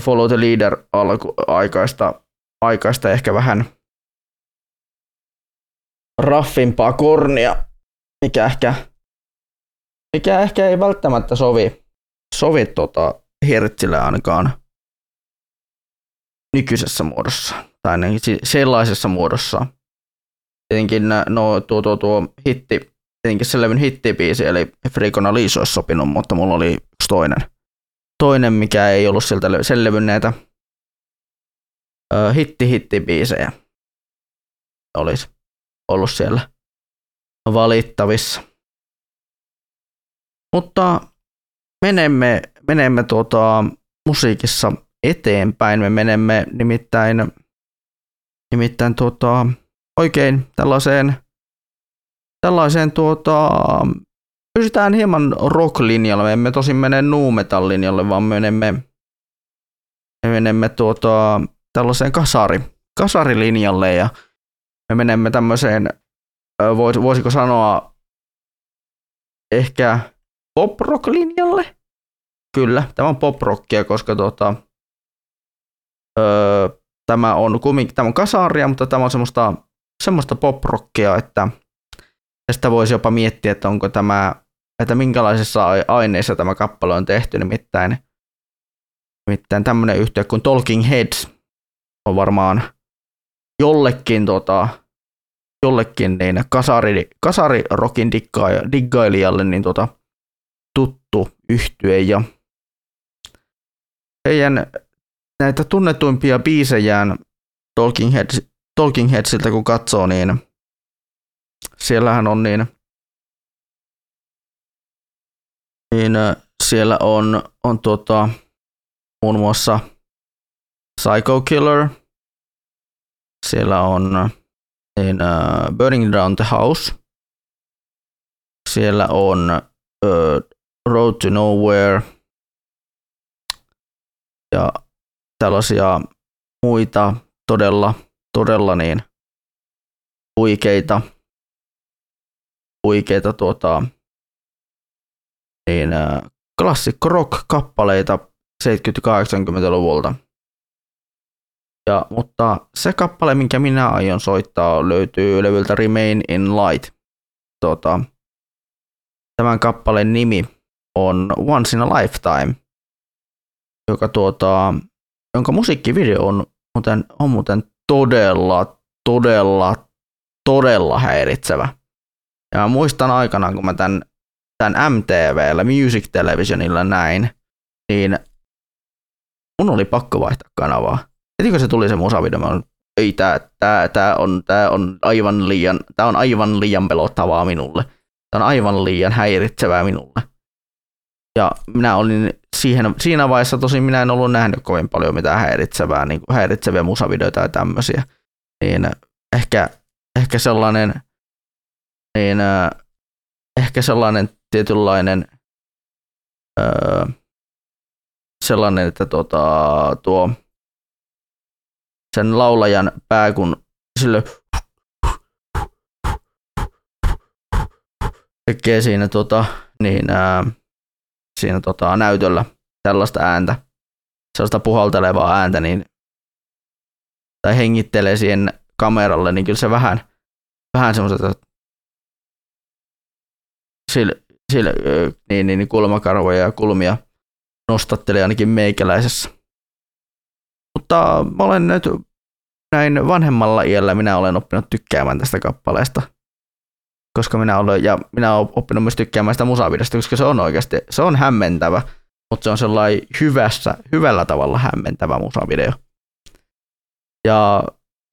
Follow the Leader alku, aikaista,
aikaista ehkä vähän raffimpaa kornia, mikä ehkä, mikä ehkä ei välttämättä sovi, sovi tota Hertzille ainakaan nykyisessä muodossa, tai sellaisessa muodossa. Tietenkin nä- no, tuo, tuo, tuo hitti, tietenkin se levyn hittibiisi, eli Frikona Liiso olisi sopinut, mutta mulla oli yksi toinen, toinen mikä ei ollut siltä le- sen levyn näitä ö, hitti-hittibiisejä olisi ollut siellä valittavissa. Mutta menemme, menemme tuota, musiikissa eteenpäin. Me menemme nimittäin, nimittäin tuota, oikein tällaiseen, tällaiseen tuota, pysytään hieman rock-linjalla. Me emme tosin mene nu metal linjalle, vaan menemme, me menemme tuota, tällaiseen kasari, kasarilinjalle ja me menemme tämmöiseen, voisiko sanoa, ehkä pop linjalle. Kyllä, tämä on pop koska tuota, öö, tämä on kumminkin, tämä on kasaria, mutta tämä on semmoista, semmoista pop että tästä voisi jopa miettiä, että onko tämä, että minkälaisissa ai- aineissa tämä kappale on tehty, nimittäin, nimittäin tämmöinen yhtiö kuin Talking Heads on varmaan jollekin, tota, jollekin niin kasari, kasarirokin digga- diggailijalle niin tota, tuttu yhtye ja heidän näitä tunnetuimpia biisejään Talking, Heads, Talking Headsiltä kun katsoo, niin siellähän on niin, niin siellä on, on tota, muun muassa Psycho Killer, siellä on niin, uh, Burning Down the House, siellä on uh, Road to Nowhere. Ja tällaisia muita todella, todella niin huikeita, huikeita tuota, niin, klassikko rock-kappaleita 70-80-luvulta. Ja, mutta se kappale, minkä minä aion soittaa, löytyy levyltä Remain in Light. Tota, tämän kappaleen nimi on Once in a Lifetime, joka tuota, jonka musiikkivideo on muuten, on muuten todella, todella, todella häiritsevä. Ja mä muistan aikanaan, kun mä tämän, tämän MTVllä, Music Televisionilla näin, niin mun oli pakko vaihtaa kanavaa. Heti kun se tuli se musavideo, mä olin, ei tää, tää, tää, on, tää on aivan liian, tää on aivan liian pelottavaa minulle. Tää on aivan liian häiritsevää minulle. Ja minä olin siihen, siinä vaiheessa tosin minä en ollut nähnyt kovin paljon mitään häiritsevää, niin kuin häiritseviä musavideoita ja tämmöisiä. Niin ehkä, ehkä sellainen, niin äh, ehkä sellainen tietynlainen öö, sellainen, että tota, tuo sen laulajan pää, kun sille tekee siinä, tota, niin, ää, siinä tota, näytöllä tällaista ääntä, sellaista puhaltelevaa ääntä, niin, tai hengittelee siihen kameralle, niin kyllä se vähän, vähän semmoiset, sille, sille, niin, niin, niin kulmakarvoja ja kulmia nostattelee ainakin meikäläisessä. Mutta mä olen nyt näin vanhemmalla iällä minä olen oppinut tykkäämään tästä kappaleesta. Koska minä olen, ja minä olen oppinut myös tykkäämään sitä musavideosta, koska se on oikeasti, se on hämmentävä, mutta se on sellainen hyvässä, hyvällä tavalla hämmentävä musavideo. Ja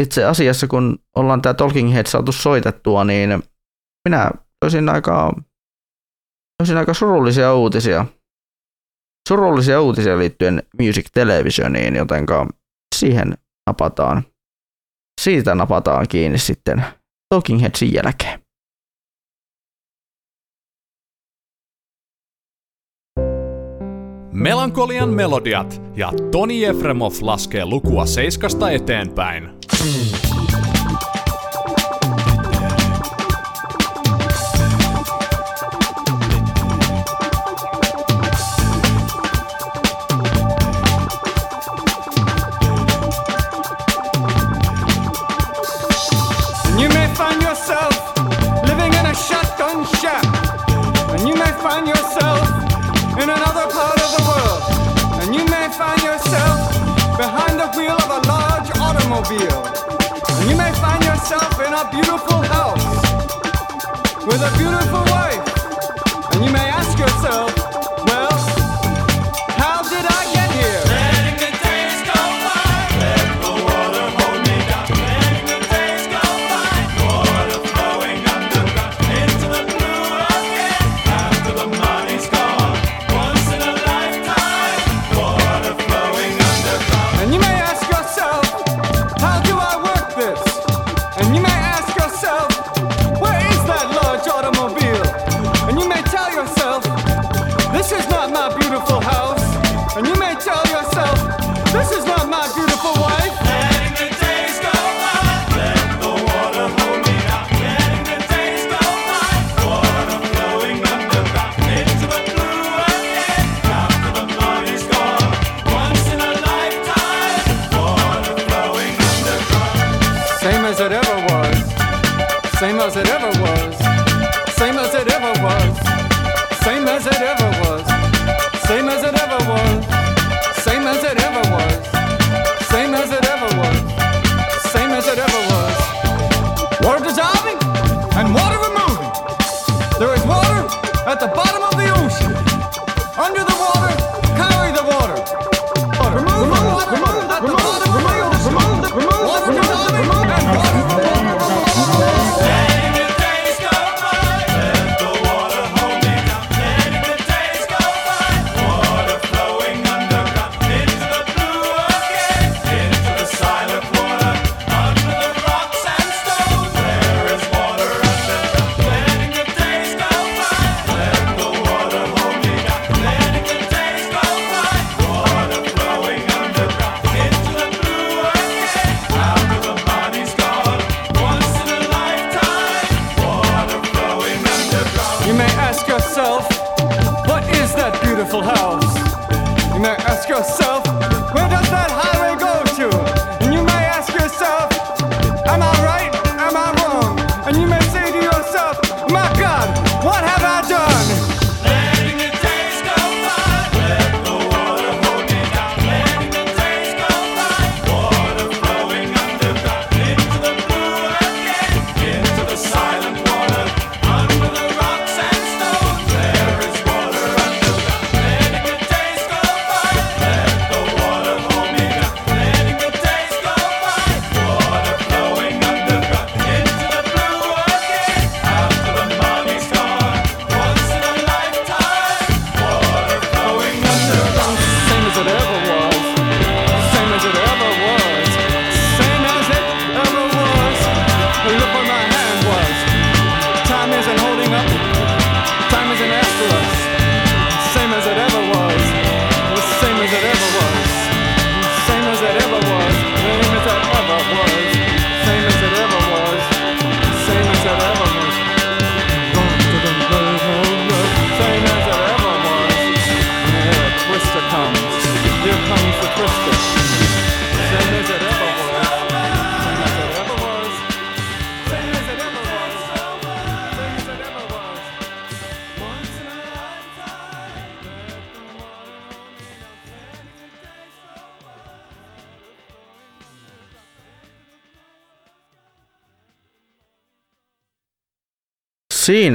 itse asiassa, kun ollaan tämä Talking Head saatu soitettua, niin minä olisin aika, olisin aika surullisia uutisia. Surullisia uutisia liittyen Music Televisioniin, jotenka siihen napataan, siitä napataan kiinni sitten Talking Headsin jälkeen.
Melankolian melodiat ja Toni Efremov laskee lukua seiskasta eteenpäin.
automobile, and you may find yourself in a beautiful house with a beautiful wife.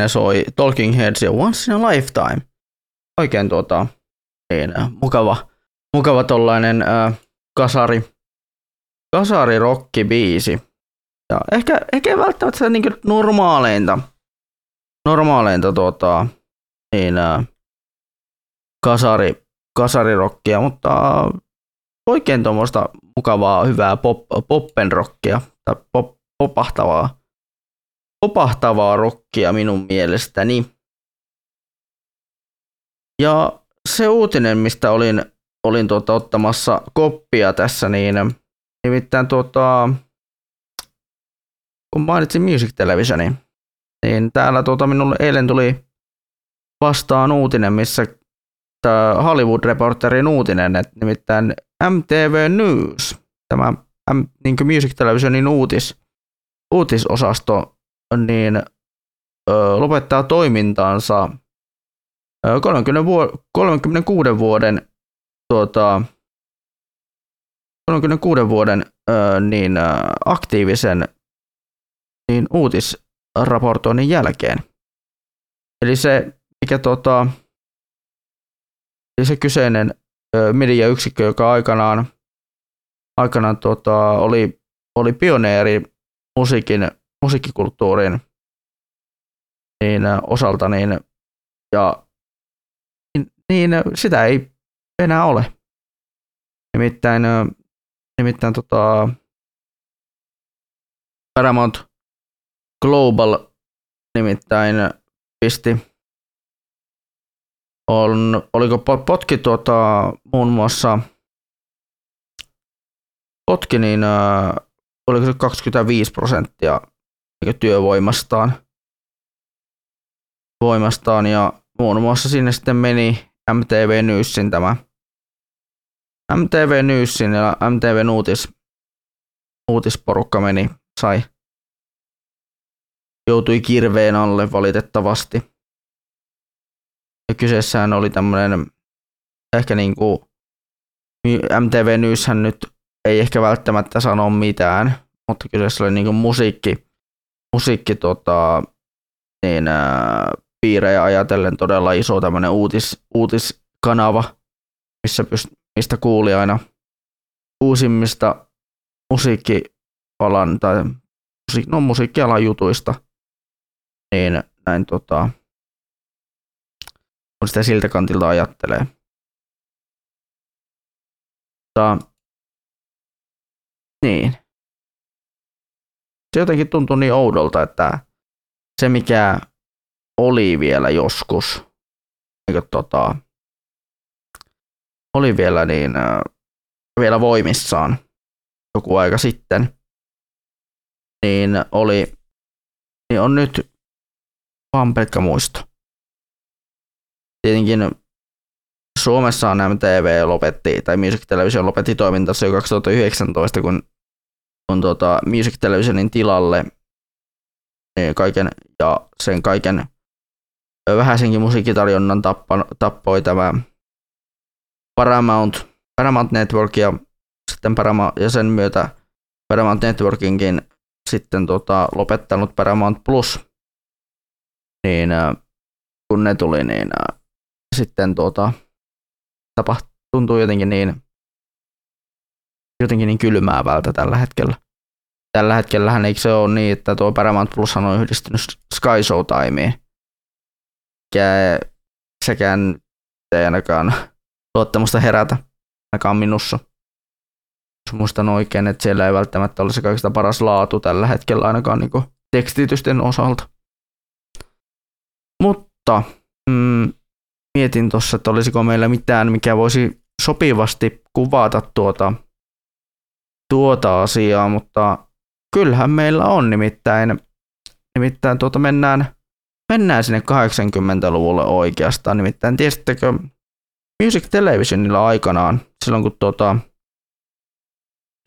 ne soi Talking Heads ja Once in a Lifetime. Oikein tuota, niin, äh, mukava, mukava tollainen äh, kasari, kasari rockibiisi. Ja ehkä, ehkä ei välttämättä se niin normaaleinta, normaaleinta tuota, niin, äh, kasari, kasarirokkia, mutta äh, oikein tuommoista mukavaa, hyvää pop, äh, poppenrockia tai pop, popahtavaa kopahtavaa rokkia minun mielestäni. Ja se uutinen, mistä olin, olin tuota ottamassa koppia tässä, niin nimittäin tuota, kun mainitsin Music Televisionin, niin täällä tuota minulle eilen tuli vastaan uutinen, missä tämä Hollywood-reporterin uutinen, että nimittäin MTV News, tämä niin Music Televisionin uutis, uutisosasto niin lopettaa toimintaansa 36 vuoden tuota, 36 vuoden niin, aktiivisen niin uutisraportoinnin jälkeen. Eli se, mikä tuota, eli se kyseinen mediayksikkö, joka aikanaan, aikanaan tuota, oli, oli pioneeri musiikin musiikkikulttuurin niin, osalta, niin, ja niin, niin sitä ei enää ole. Nimittäin, nimittäin tota, Paramount Global nimittäin pisti on, oliko po- potki tuota, muun muassa potki, niin oliko se 25 prosenttia työvoimastaan voimastaan ja muun muassa sinne sitten meni MTV Newsin tämä MTV Newsin ja MTV Uutis, uutisporukka meni, sai joutui kirveen alle valitettavasti. Ja kyseessähän oli tämmöinen ehkä niin kuin MTV Newshän nyt ei ehkä välttämättä sano mitään, mutta kyseessä oli niin kuin musiikki, musiikki tota, niin, ää, piirejä ajatellen todella iso tämmöinen uutis, uutiskanava, missä pyst, mistä kuuli aina uusimmista musiikkialan tai no, musiikkialan jutuista – niin näin tota, kun sitä siltä kantilta ajattelee. Mutta, niin. Se jotenkin tuntuu niin oudolta, että se mikä oli vielä joskus, niin tota, oli vielä niin äh, vielä voimissaan joku aika sitten, niin oli, niin on nyt vaan pelkkä muisto. Tietenkin Suomessa on MTV lopetti, tai Music Television lopetti toimintansa jo 2019, kun, kun tota Music Televisionin tilalle niin kaiken, ja sen kaiken vähäisenkin musiikkitarjonnan tappa, tappoi tämä Paramount, Paramount Network ja sitten Paramount, ja sen myötä Paramount Networkinkin sitten tota, lopettanut Paramount Plus. Niin kun ne tuli, niin sitten tuota, tapa, tuntuu jotenkin niin, jotenkin niin kylmäävältä tällä hetkellä. Tällä hetkellähän eikö se ole niin, että tuo Paramount Plus on yhdistynyt Sky Showtimeen. Sekään ei ainakaan luottamusta herätä, ainakaan minussa. Jos muistan oikein, että siellä ei välttämättä ole se kaikista paras laatu tällä hetkellä ainakaan niin tekstitysten osalta. Mutta mm, mietin tuossa, että olisiko meillä mitään, mikä voisi sopivasti kuvata tuota, tuota asiaa, mutta kyllähän meillä on nimittäin, nimittäin tuota mennään, mennään sinne 80-luvulle oikeastaan. Nimittäin tiesittekö Music Televisionilla aikanaan, silloin kun tuota,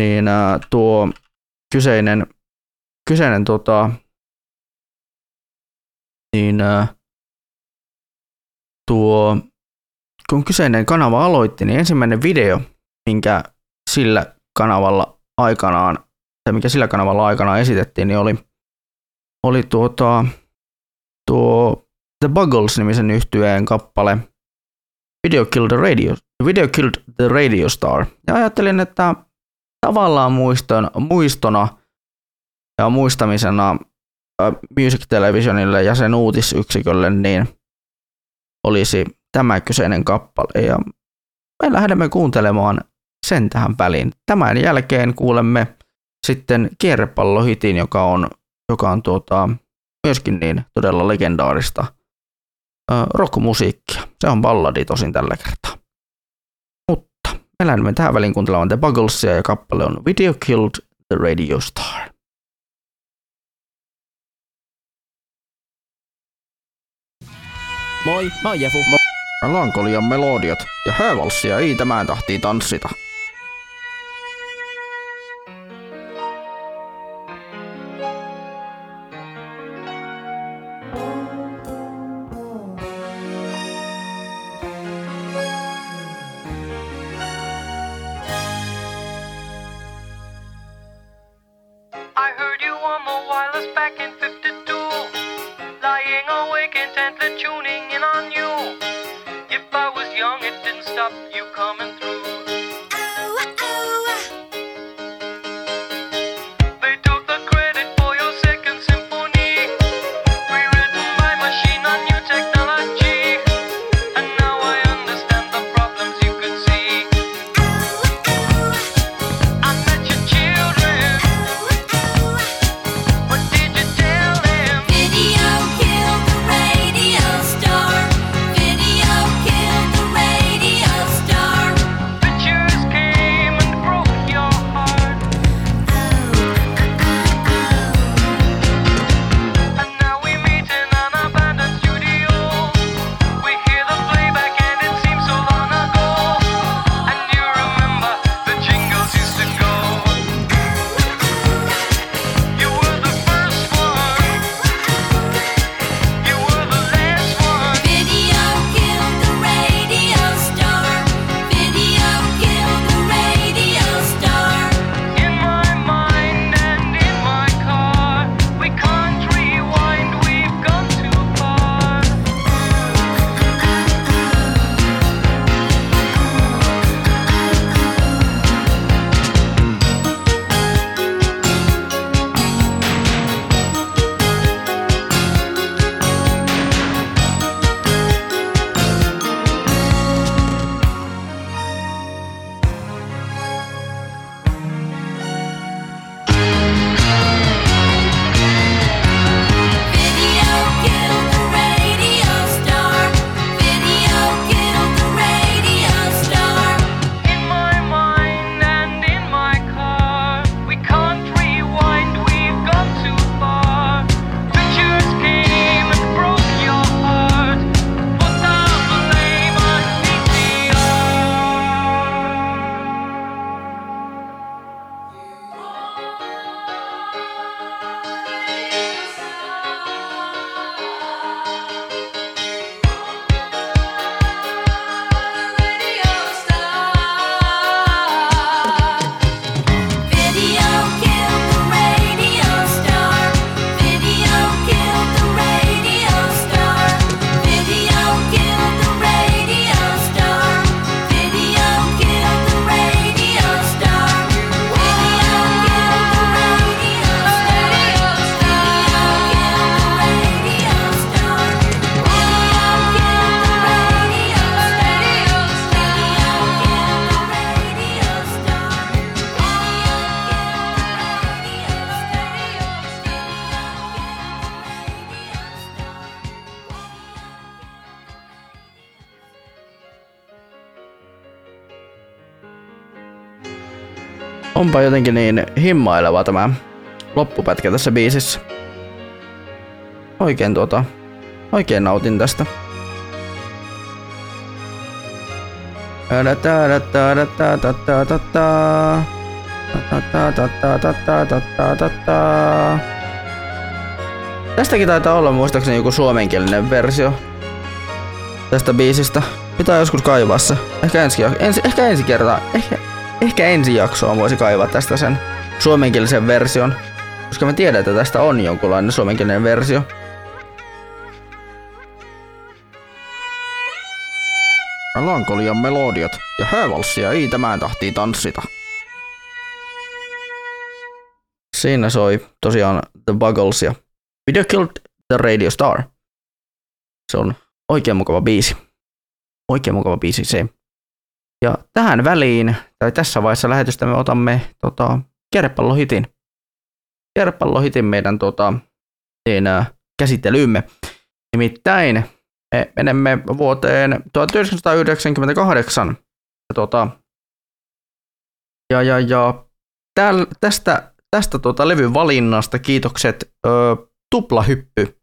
niin, ää, tuo kyseinen, kyseinen tuota, niin, ää, tuo, kun kyseinen kanava aloitti, niin ensimmäinen video, minkä sillä kanavalla aikanaan, tai mikä sillä kanavalla aikanaan esitettiin, niin oli, oli tuota, tuo The Buggles-nimisen yhtyeen kappale Video Killed the Radio, Video Killed the Radio Star. Ja ajattelin, että tavallaan muiston, muistona ja muistamisena Music Televisionille ja sen uutisyksikölle, niin olisi tämä kyseinen kappale ja me lähdemme kuuntelemaan sen tähän väliin. Tämän jälkeen kuulemme sitten kierrepallohitin, joka on, joka on tuota, myöskin niin todella legendaarista äh, rockmusiikkia. Se on balladi tosin tällä kertaa. Mutta me lähdemme tähän väliin kuuntelemaan The Bugglesia ja kappale on Video Killed the Radio Star.
Moi, mä oon Jefu.
Melankolian melodiat ja häävalssia ei tämän tahtii tanssita.
It didn't stop you coming
Onpa jotenkin niin himmaileva tämä loppupätkä tässä biisissä. Oikein tuota, oikein nautin tästä. Tästäkin taitaa olla muistaakseni joku suomenkielinen versio tästä biisistä. Pitää joskus kaivaa se. Ehkä ensi, ensi, ehkä ensi kertaa, ehkä, ehkä ensi jaksoa voisi kaivaa tästä sen suomenkielisen version. Koska mä tiedän, että tästä on jonkunlainen suomenkielinen versio. Melankolian melodiat ja häävalssia ei tämän tahtiin tanssita. Siinä soi tosiaan The Buggles ja Video Killed the Radio Star. Se on oikein mukava biisi. Oikein mukava biisi se. Ja tähän väliin, tai tässä vaiheessa lähetystä me otamme tota, kierrepallohitin. Kierrepallohitin meidän tota, niin, äh, käsittelyymme. Nimittäin me menemme vuoteen 1998. Ja, tota, ja, ja, ja täl, tästä, tästä tota levyn valinnasta kiitokset ö, Tuplahyppy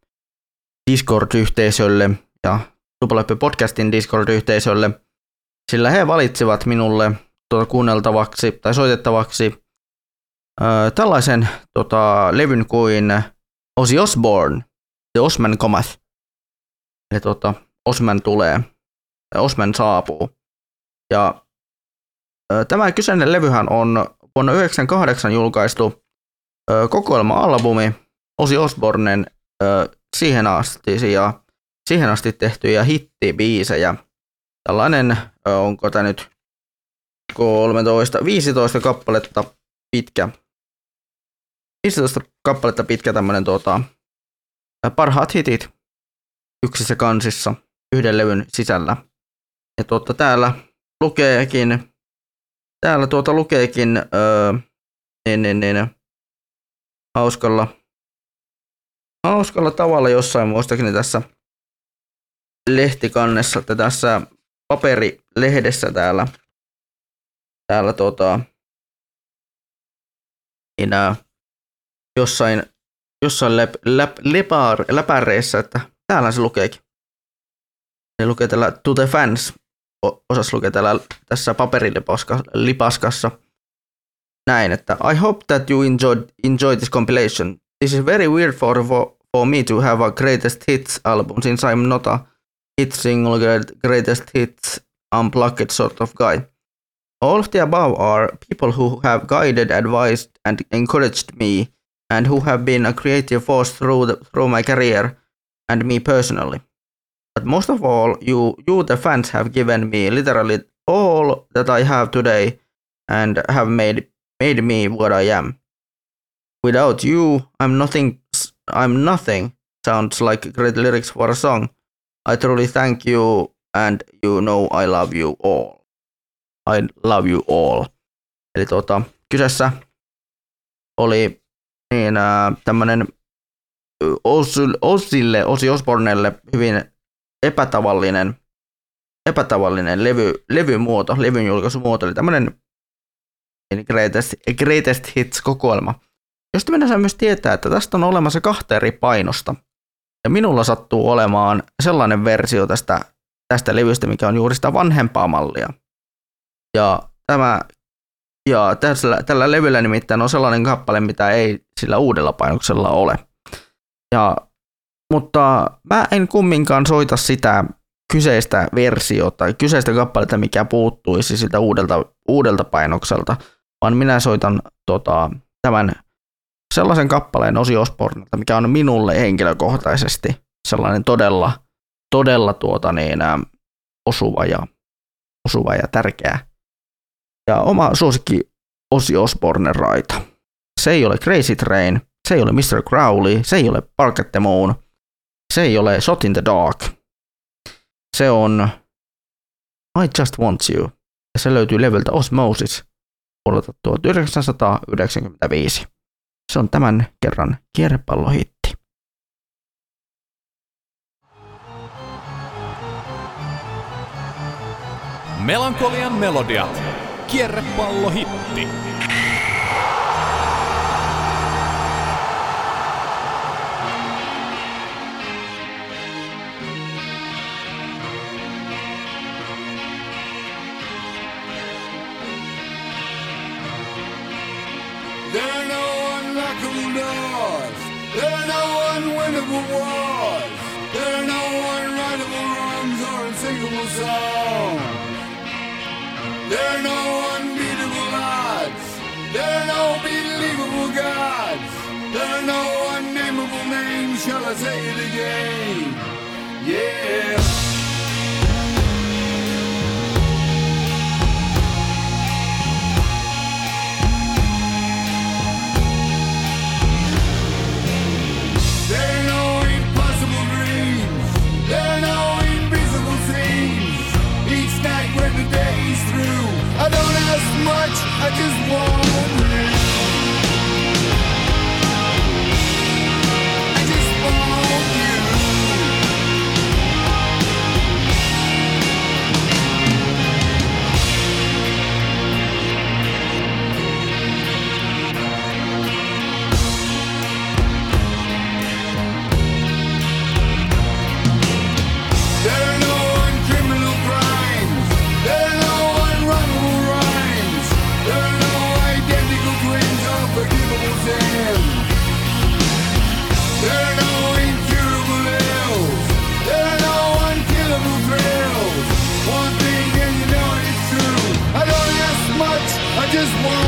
Discord-yhteisölle ja Tuplahyppy podcastin Discord-yhteisölle, sillä he valitsivat minulle tuota, kuunneltavaksi tai soitettavaksi ö, tällaisen tota, levyn kuin Ozzy Osbourne, The Osman Cometh. Eli tota, Osman tulee, Osman saapuu. Ja ö, tämä kyseinen levyhän on vuonna 1998 julkaistu ö, kokoelma-albumi, Ozzy Osbornen ö, siihen asti ja siihen asti tehtyjä hittibiisejä. Tällainen, onko tämä nyt 13, 15 kappaletta pitkä, 15 kappaletta pitkä tämmönen tuota, parhaat hitit yksissä kansissa yhden levyn sisällä. Ja tuota, täällä lukeekin, täällä tuota lukeekin öö, niin, niin, niin, hauskalla, hauskalla tavalla jossain muistakin tässä lehtikannessa, että tässä paperilehdessä täällä, täällä tota, niin, ää, jossain, jossain läp, läp, lepar, läpäreissä, että täällä se lukeekin. Se lukee täällä To the Fans, osas lukee täällä tässä paperilipaskassa näin, että I hope that you enjoyed, enjoyed this compilation. This is very weird for, for me to have a greatest hits album since I'm not a hit single greatest hits unplugged sort of guy. All of the above are people who have guided, advised, and encouraged me, and who have been a creative force through the, through my career and me personally. But most of all, you, you the fans have given me literally all that I have today, and have made made me what I am. Without you, I'm nothing. I'm nothing. Sounds like great lyrics for a song. I truly thank you, and you know I love you all. I love you all. Eli tuota, kyseessä oli niin, äh, tämmönen Osille, Osi Osbornelle hyvin epätavallinen, epätavallinen levy, levymuoto, levyn julkaisumuoto, eli tämmöinen greatest, greatest Hits-kokoelma. Josta mennään myös tietää, että tästä on olemassa kahta eri painosta. Ja minulla sattuu olemaan sellainen versio tästä, tästä levystä, mikä on juuri sitä vanhempaa mallia. Ja tämä ja tällä, tällä levyllä nimittäin on sellainen kappale, mitä ei sillä uudella painoksella ole. Ja, mutta mä en kumminkaan soita sitä kyseistä versiota kyseistä kappaletta, mikä puuttuisi siltä uudelta, uudelta painokselta, vaan minä soitan tota, tämän sellaisen kappaleen Osi Osbornelta, mikä on minulle henkilökohtaisesti sellainen todella, todella tuota niin, osuva, ja, osuva ja tärkeä. Ja oma suosikki Osi Osbornen raita. Se ei ole Crazy Train, se ei ole Mr. Crowley, se ei ole Park at the Moon, se ei ole Shot in the Dark. Se on I Just Want You, ja se löytyy levyltä Osmosis vuodelta 1995. Se on tämän kerran kierrepallohitti.
Melankolian melodiat. Kierrepallohitti.
There are no unbeatable odds. There are no believable gods. There are no unnameable names. Shall I say it again? Yeah. Much. I just want just want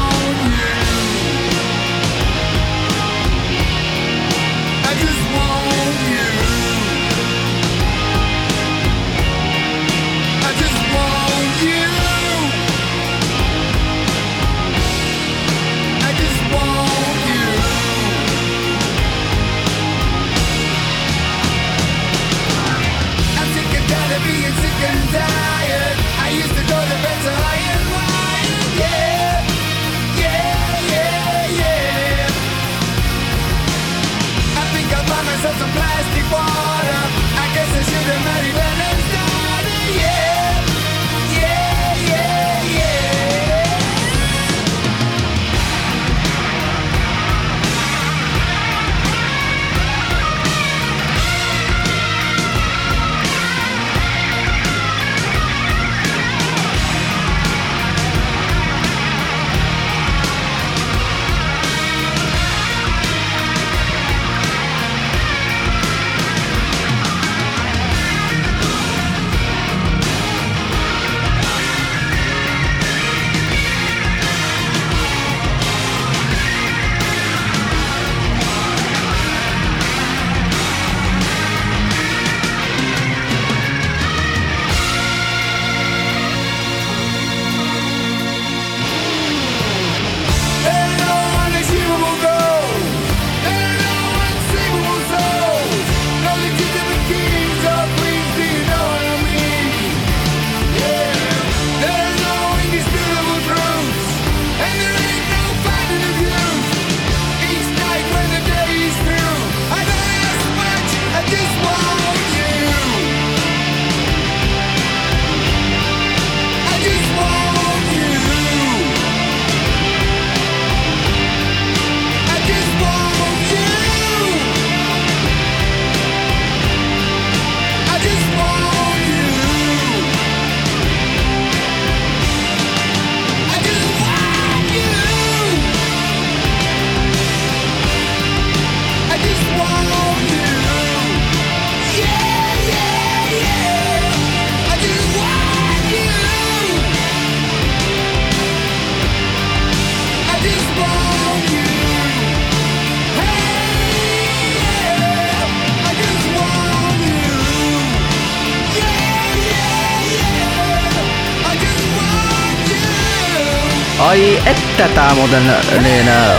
tää muuten niin äh,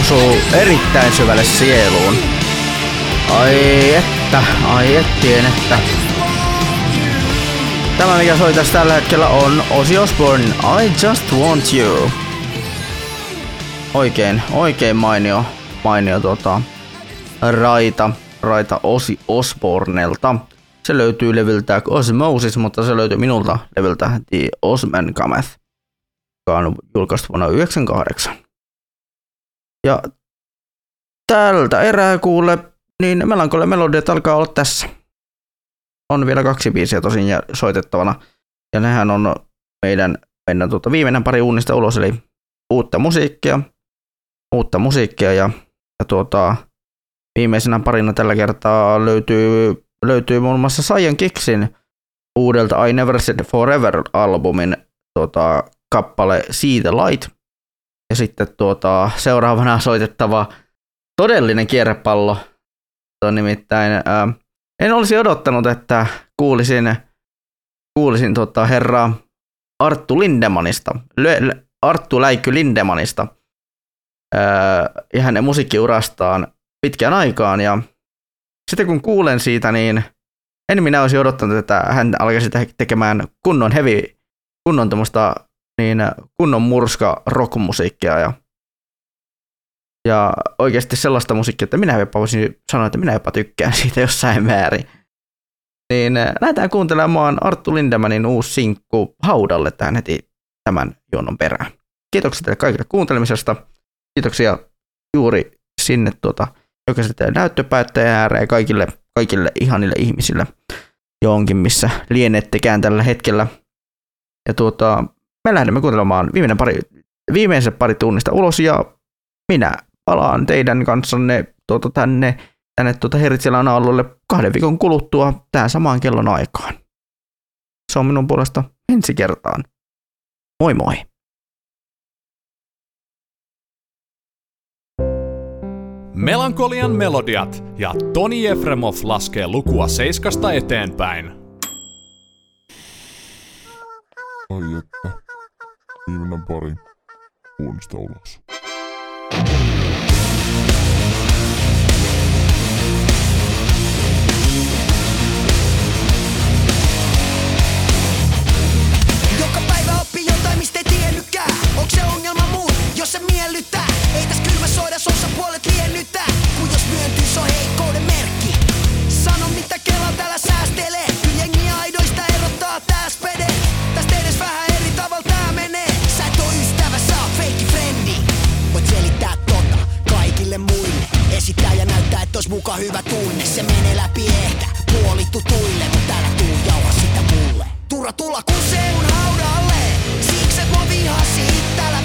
osuu erittäin syvälle sieluun. Ai että, ai ettien että. Tämä mikä soi tässä tällä hetkellä on Ozzy Osbourne I Just Want You. Oikein, oikein mainio, mainio tota, raita, raita Ozzy Osbournelta. Se löytyy levyltä Osmosis, mutta se löytyy minulta levyltä The Osman Cometh, joka on julkaistu vuonna 1998. Ja tältä erää kuule, niin Melancholia Melodiat alkaa olla tässä. On vielä kaksi biisiä tosin jä- soitettavana. Ja nehän on meidän, meidän tuota viimeinen pari uunista ulos, eli uutta musiikkia, uutta musiikkia ja, ja tuota, viimeisenä parina tällä kertaa löytyy, löytyy muun muassa Saiyan Kiksin uudelta I Never Said Forever-albumin tuota, kappale See the Light. Ja sitten tuota, seuraavana soitettava todellinen kierrepallo. On nimittäin, ää, en olisi odottanut, että kuulisin, kuulisin tuota, herra Arttu Lindemanista, Lö- Arttu Läikky Lindemanista ää, ja hänen musiikkiurastaan pitkään aikaan. Ja sitten kun kuulen siitä, niin en minä olisi odottanut, että hän alkaisi te- tekemään kunnon heavy, kunnon niin kunnon murska rockmusiikkia ja, ja oikeasti sellaista musiikkia, että minä jopa voisin sanoa, että minä jopa tykkään siitä jossain määrin. Niin äh, lähdetään kuuntelemaan Arttu Lindemanin uusi sinkku Haudalle tähän heti tämän jonon perään. Kiitoksia teille kaikille kuuntelemisesta. Kiitoksia juuri sinne tuota, jokaiselle näyttöpäättäjän ääreen kaikille, kaikille ihanille ihmisille johonkin, missä lienettekään tällä hetkellä. Ja tuota, me lähdemme kuuntelemaan viimeinen pari, viimeiset pari tunnista ulos ja minä palaan teidän kanssanne tuota, tänne, tänne tuota Hertsilän alueelle kahden viikon kuluttua tähän samaan kellon aikaan. Se on minun puolesta ensi kertaan. Moi moi!
Melankolian melodiat ja Toni Efremov laskee lukua seiskasta eteenpäin.
Ai että. Viimeinen pari. Uunista ulos.
Joka päivä oppii jotain, mistä ei tiennytkään. Onks se ongelma muut, jos se miellyttää? Ei täs kylmä soidas osapuolet liennyttää. Kun jos myöntyy, se on heikkouden merkki. Sano mitä Kela täällä säästelee. Kyllä jengi aidoista erottaa tää spede. Tästä edes vähän eri tavalla tää menee. Kaikille muille. Esittää ja näyttää, että ois muka hyvä tunne. Se menee läpi ehkä puolittu tuille, mut täällä tuu jauha sitä mulle. Turra tulla kun haudalle. Siksi et mua vihasit täällä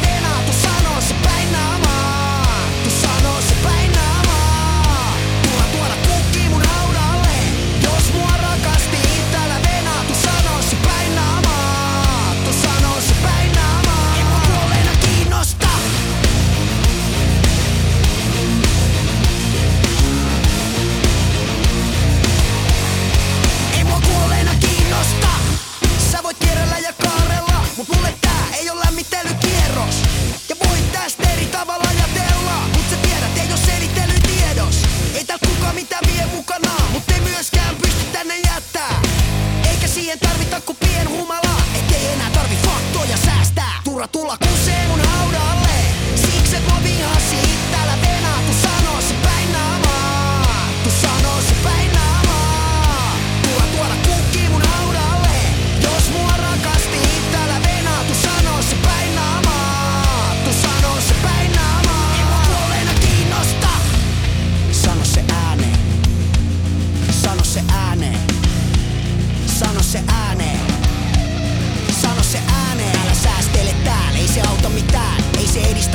mitä vie mukanaan Mut ei myöskään pysty tänne jättää. Eikä siihen tarvita ku pien humala Ettei enää tarvi faktoja säästää. Turra tulla kusee mun haudalle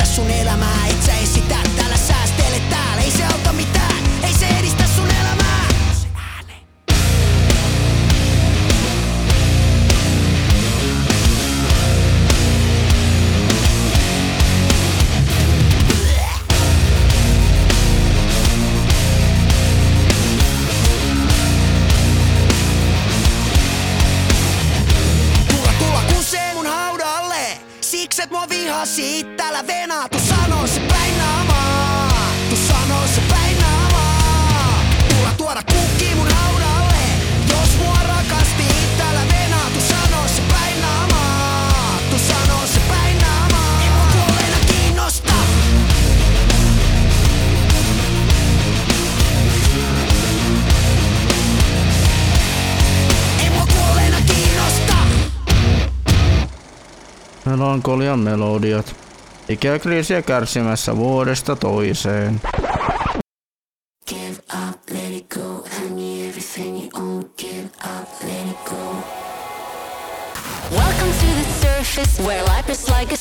Ei se edistä sun elämää, Mikset mua vihasi, täällä venaa
melankolian melodiat. Ikäkriisiä kärsimässä vuodesta toiseen.
Welcome to the surface where life is like a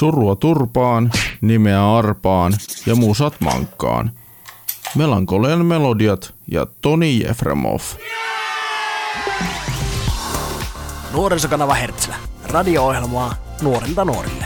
Surua turpaan, nimeä arpaan ja musat mankkaan. Melankolian melodiat ja Toni Jefremov.
Nuorisokanava Hertzlä. Radio-ohjelmaa nuorilta nuorille.